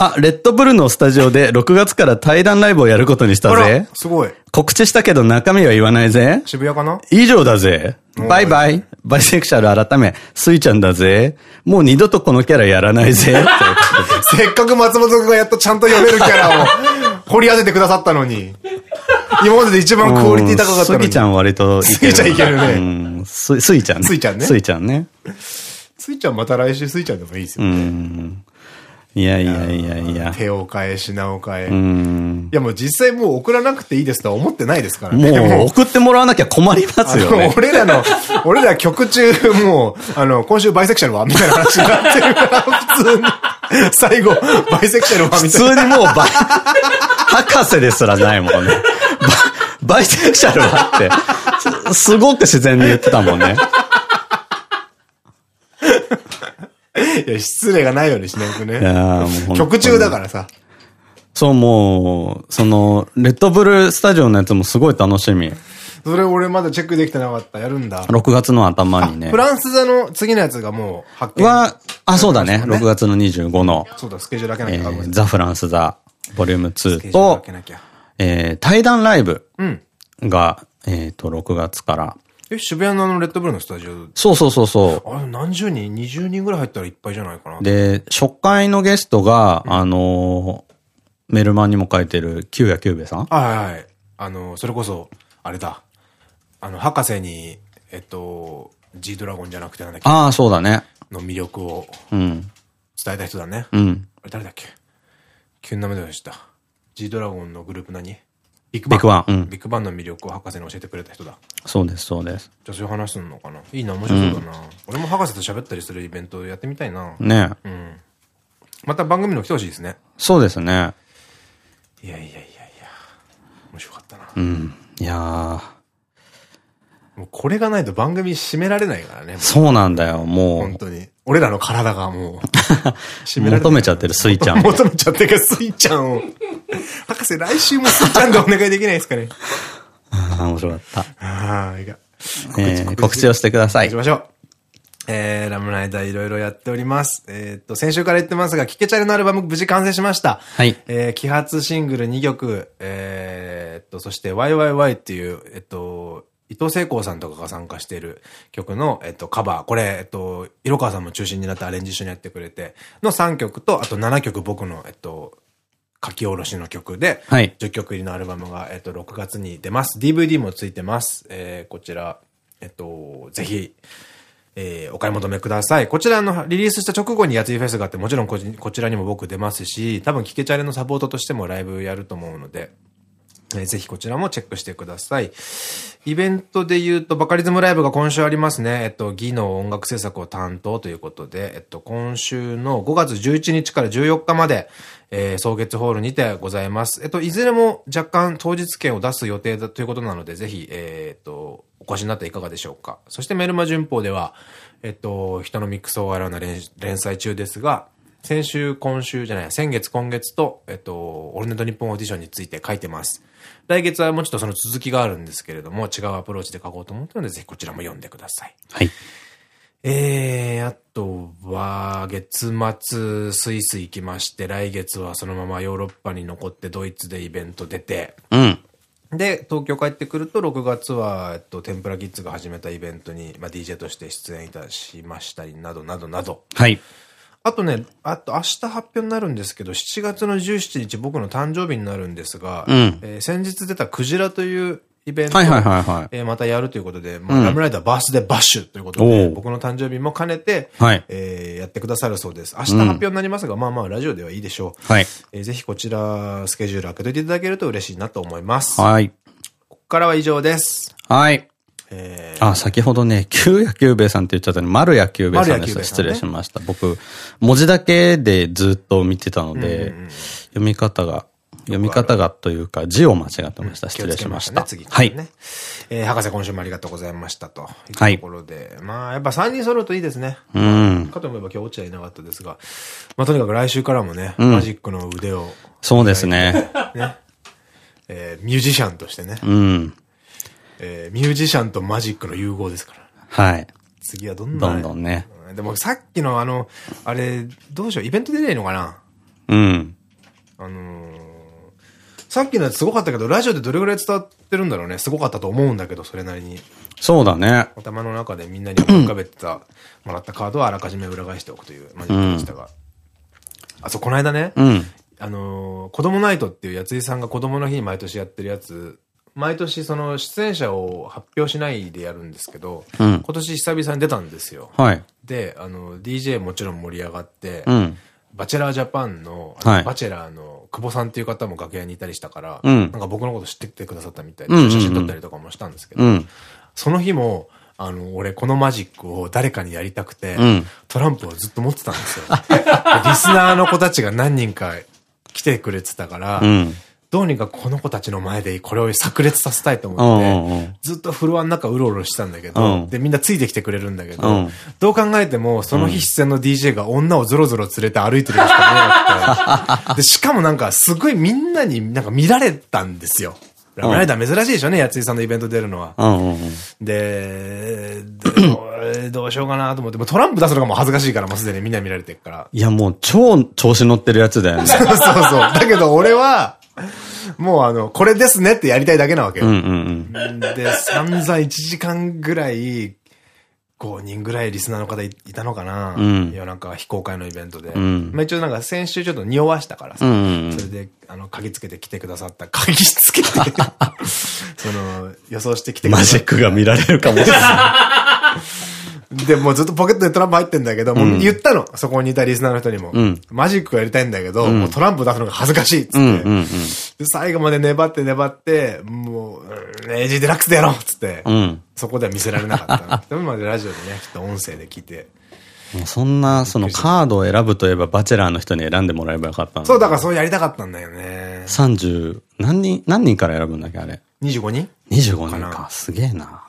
あ、レッドブルのスタジオで6月から対談ライブをやることにしたぜ。すごい。告知したけど中身は言わないぜ。渋谷かな？以上だぜ。バイバイ。バイセクシャル改め、スイちゃんだぜ。もう二度とこのキャラやらないぜ。せっかく松本くんがやっとちゃんと読めるキャラを掘り当ててくださったのに。今までで一番クオリティ高かった。スギちゃん割といける。スギちゃんいけるねうん。ススイちゃんね。スイちゃんねスイちゃんね。スイちゃんまた来週スイちゃんでもいいですようね。ん。いやいやいやいや。手を変え、品を変え。ういん。やもう実際もう送らなくていいですとは思ってないですからもね。う送ってもらわなきゃ困りますよね。俺らの、俺ら曲中、もう、あの、今週バイセクシャルはみたいな話になってるから、普通に。最後、バイセクシャルは普みたいな。通にもうバイ、博士ですらないもんね。ババイセクシャルはって、す すごく自然に言ってたもんね。いや、失礼がないようにしないといやもう曲中だからさ。そう、もう、その、レッドブルスタジオのやつもすごい楽しみ。それ俺まだチェックできてなかった。やるんだ。6月の頭にねフ。ランス座の次のやつがもう発見。は、あ、そうだね。ね6月の25の、そうだ、スケジュール開けなきゃ。えーザ・フランス・ザ・ボリューム2スケジュールと開け、なきゃ。えー対談ライブうん。が、えっと、6月から。え、渋谷のあのレッドブルのスタジオ？そうそうそうそう。あれ何十人 ?20 人ぐらい入ったらいっぱいじゃないかな。で、初回のゲストが、あのーメルマンにも書いてる、キューヤキューベさん？はいはいはい。あの、それこそ、あれだ。あの、博士に、えっと、G ドラゴンじゃなくてなんだっけ？ああ、そうだね。の魅力をうん。伝えた人だね。うん。あれ誰だっけ？急に名前出ました。G ドラゴンのグループ何？ビッグビッグバンうんビッグバンの魅力を博士に教えてくれた人だ。そうです、そうです。じゃあそういう話すんのかな？いいな、面白そうだな。俺も博士と喋ったりするイベントやってみたいな。ねうん。また番組の来てほしいですね。そうですね。いやいやいやいや。面白かったな。うん。いやー、もうこれがないと番組締められないからね。そうなんだよ、も本当に。俺らの体がもう、う、締められ求めちゃってるスイちゃん。求めちゃってるスイちゃんを。博士、来週もスイちゃんでお願いできないですかね。あー面白かった。ああ、いいか。えー告知をしてください行き。ましょう。えー、ラムライダーいろいろやっております。えーっと、先週から言ってますが、キケチャレのアルバム無事完成しました。はいえー、揮発シングル2曲、えーっと、そして YYY っていう、えっと、伊藤聖光さんとかが参加している曲の、えっと、カバー。これ、えっと、色川さんも中心になってアレンジ一緒にやってくれて、の3曲と、あと7曲僕の、えっと、書き下ろしの曲で、はい10曲入りのアルバムが、えっと、6月に出ます。DVD もついてます。えーこちら、えっと、ぜひ、えーお買い求めください。こちらのリリースした直後にやついフェスがあって、もちろんこちこちらにも僕出ますし、多分キケチャレのサポートとしてもライブやると思うので、え、ぜひこちらもチェックしてください。イベントで言うと、バカリズムライブが今週ありますね。えっと、技能音楽制作を担当ということで、えっと、今週の5月11日から14日まで、えー、総月ホールにてございます。えっと、いずれも若干当日券を出す予定だということなので、ぜひ、えー、っと、お越しになっていかがでしょうか。そしてメルマ旬報では、えっと、人のミックスを笑うな連載中ですが、先週、今週じゃない、先月、今月と、えっと、オルネット日本オーディションについて書いてます。来月はもうちょっとその続きがあるんですけれども、違うアプローチで書こうと思ったので、ぜひこちらも読んでください。はい。えー、あとは、月末、スイス行きまして、来月はそのままヨーロッパに残って、ドイツでイベント出て、うん。で、東京帰ってくると、6月は、えっと、天ぷらキッズが始めたイベントに、まあ、DJ として出演いたしましたり、などなどなど。はい。あとね、あと明日発表になるんですけど、7月の17日僕の誕生日になるんですが、うん、え、先日出たクジラというイベント、えまたやるということで、まあ、ラムライダーバースデーバッシュということで、僕の誕生日も兼ねて、え、やってくださるそうです。明日発表になりますが、うん、まあまあ、ラジオではいいでしょう。はい、え、ぜひこちら、スケジュール開けいていただけると嬉しいなと思います。はい。ここからは以上です。はい。えー、あ、先ほどね、旧野球兵衛さんって言っちゃったね、丸野球兵衛さんです。ね、失礼しました。僕、文字だけでずっと見てたので、読み方が、読み方がというか、字を間違ってました。失礼しました。したね、はい。えー、博士今週もありがとうございましたと。はい。ところで、はい、まあ、やっぱ3人揃うといいですね。うん。かと思えば今日落ち合いなかったですが、まあ、とにかく来週からもね、うん、マジックの腕を。そうですね。ね。えー、ミュージシャンとしてね。うん。えー、ミュージシャンとマジックの融合ですから。はい。次はどんどん。どんどんね。でもさっきのあの、あれ、どうしよう、イベント出ないのかな？うん。あのー、さっきのやつすごかったけど、ラジオでどれぐらい伝わってるんだろうね？すごかったと思うんだけど、それなりに。そうだね。頭の中でみんなに浮かべてた、もらったカードはあらかじめ裏返しておくというマジックでしたが。うん、あ、そう、この間ね、うん、あのー、子供ナイトっていうやついさんが子供の日に毎年やってるやつ毎年その出演者を発表しないでやるんですけど、うん、今年久々に出たんですよ。はい、で、あの、DJ もちろん盛り上がって、うん、バチェラージャパンの、はい、バチェラーの久保さんっていう方も楽屋にいたりしたから、うん、なんか僕のこと知ってきてくださったみたいで、写真撮ったりとかもしたんですけど、その日も、あの、俺このマジックを誰かにやりたくて、トランプをずっと持ってたんですよ。リスナーの子たちが何人か来てくれてたから、どうにかこの子たちの前でこれを炸裂させたいと思って、ずっとフロアの中うろうろしたんだけど、で、みんなついてきてくれるんだけど、どう考えても、その日出演の DJ が女をゾロゾロ連れて歩いてるしかなくて、で、しかもなんかすごいみんなになんか見られたんですよ。ラブライダー珍しいでしょうね、やついさんのイベント出るのは。で、どうしようかなと思って、トランプ出すのがもう恥ずかしいから、もうすでにみんな見られてるから。いや、もう超調子乗ってるやつだよね。そうそうそう。だけど俺は、もうあの、これですねってやりたいだけなわけよ。で、散々1時間ぐらい、5人ぐらいリスナーの方いたのかな、うん、いや、なんか非公開のイベントで。うん、まあ一応なんか先週ちょっと匂わしたからさ、それで、あの、鍵つけて来てくださった、鍵つけて、その、予想して来てくださった。マジックが見られるかもしれない。で、もうずっとポケットでトランプ入ってんだけど、もう言ったの。そこにいたリスナーの人にも。マジックやりたいんだけど、もうトランプ出すのが恥ずかしいっつって。最後まで粘って粘って、もう、レイジデラックスでやろうっつって。そこでは見せられなかった。でもまでラジオでね、きっと音声で聞いて。そんな、そのカードを選ぶといえば、バチェラーの人に選んでもらえばよかったそう、だからそうやりたかったんだよね。30、何人、何人から選ぶんだっけ、あれ？25人 ?25 人か。すげえな。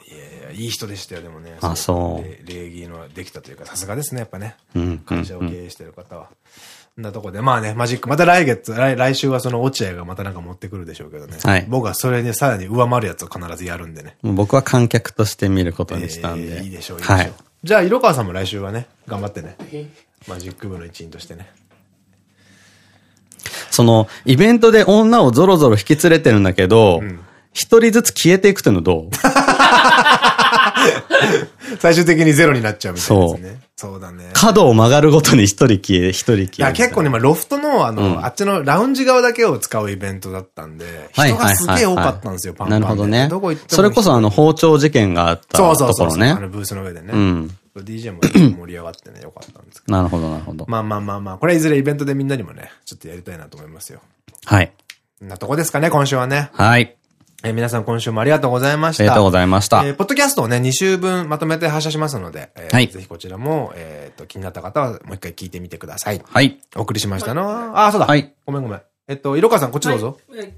いい人でしたよ、でもね。あ、そう。礼儀のできたというか、さすがですね、やっぱね。うん。会社を経営してる方は。んなとこで、まあね、マジック、また来月、来来週はその落合がまたなんか持ってくるでしょうけどね。はい。僕はそれにさらに上回るやつを必ずやるんでね。僕は観客として見ることにしたんで。えー、いいでしょう、いいでしょう。はい、じゃあ、色川さんも来週はね、頑張ってね。マジック部の一員としてね。その、イベントで女をぞろぞろ引き連れてるんだけど、一、うん、人ずつ消えていくというのどう？最終的にゼロになっちゃうみたいですね。そう。そうだね。角を曲がるごとに一人消え、一人消え。いや、結構ね、まあ、ロフトの、あの、うん、あっちのラウンジ側だけを使うイベントだったんで、人がすげえ多かったんですよ、パンパン。なるほどね。どこ行って。それこそ、あの、包丁事件があったところね。そうそうそう。あの、ブースの上でね。うん。DJ も盛り上がってね、よかったんですけど。なるほど、なるほど。まあまあまあまあ、これはいずれイベントでみんなにもね、ちょっとやりたいなと思いますよ。はい。なとこですかね、今週はね。はい。えー、皆さん今週もありがとうございました。ありがとうございました。えー、ポッドキャストをね、2週分まとめて発射しますので、えー、はい、ぜひこちらも、えっ、と、気になった方はもう一回聞いてみてください。はい。お送りしましたのは、あ、そうだ。はい。ごめんごめん。えっと、色川さん、こっちどうぞ。はい、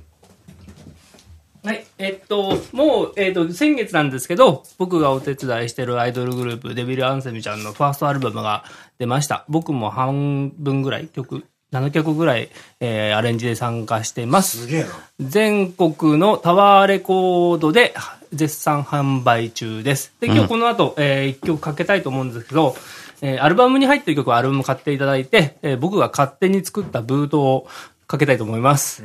はい。えっと、もう、えっと、先月なんですけど、僕がお手伝いしてるアイドルグループ、デビル・アンセミちゃんのファーストアルバムが出ました。僕も半分ぐらい曲7曲ぐらい、えー、アレンジで参加してます。すげえな。全国のタワーレコードで絶賛販売中です。で、今日この後、えー一曲かけたいと思うんですけど、えーアルバムに入ってる曲はアルバム買っていただいて、えー僕が勝手に作ったブートをかけたいと思います。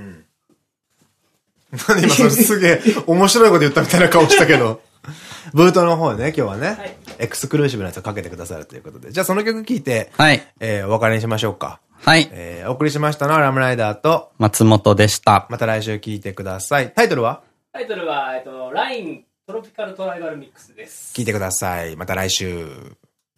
何今それすげえ面白いこと言ったみたいな顔したけど。ブートの方ね、今日はね、はいエクスクルーシブなやつをかけてくださるということで。じゃあその曲聴いて、はい。えーお別れにしましょうか。はい。えーお送りしましたのはラムライダーと、松本でした。また来週聞いてください。タイトルは？タイトルは、えっと、ライントロピカルトライバルミックスです。聞いてください。また来週。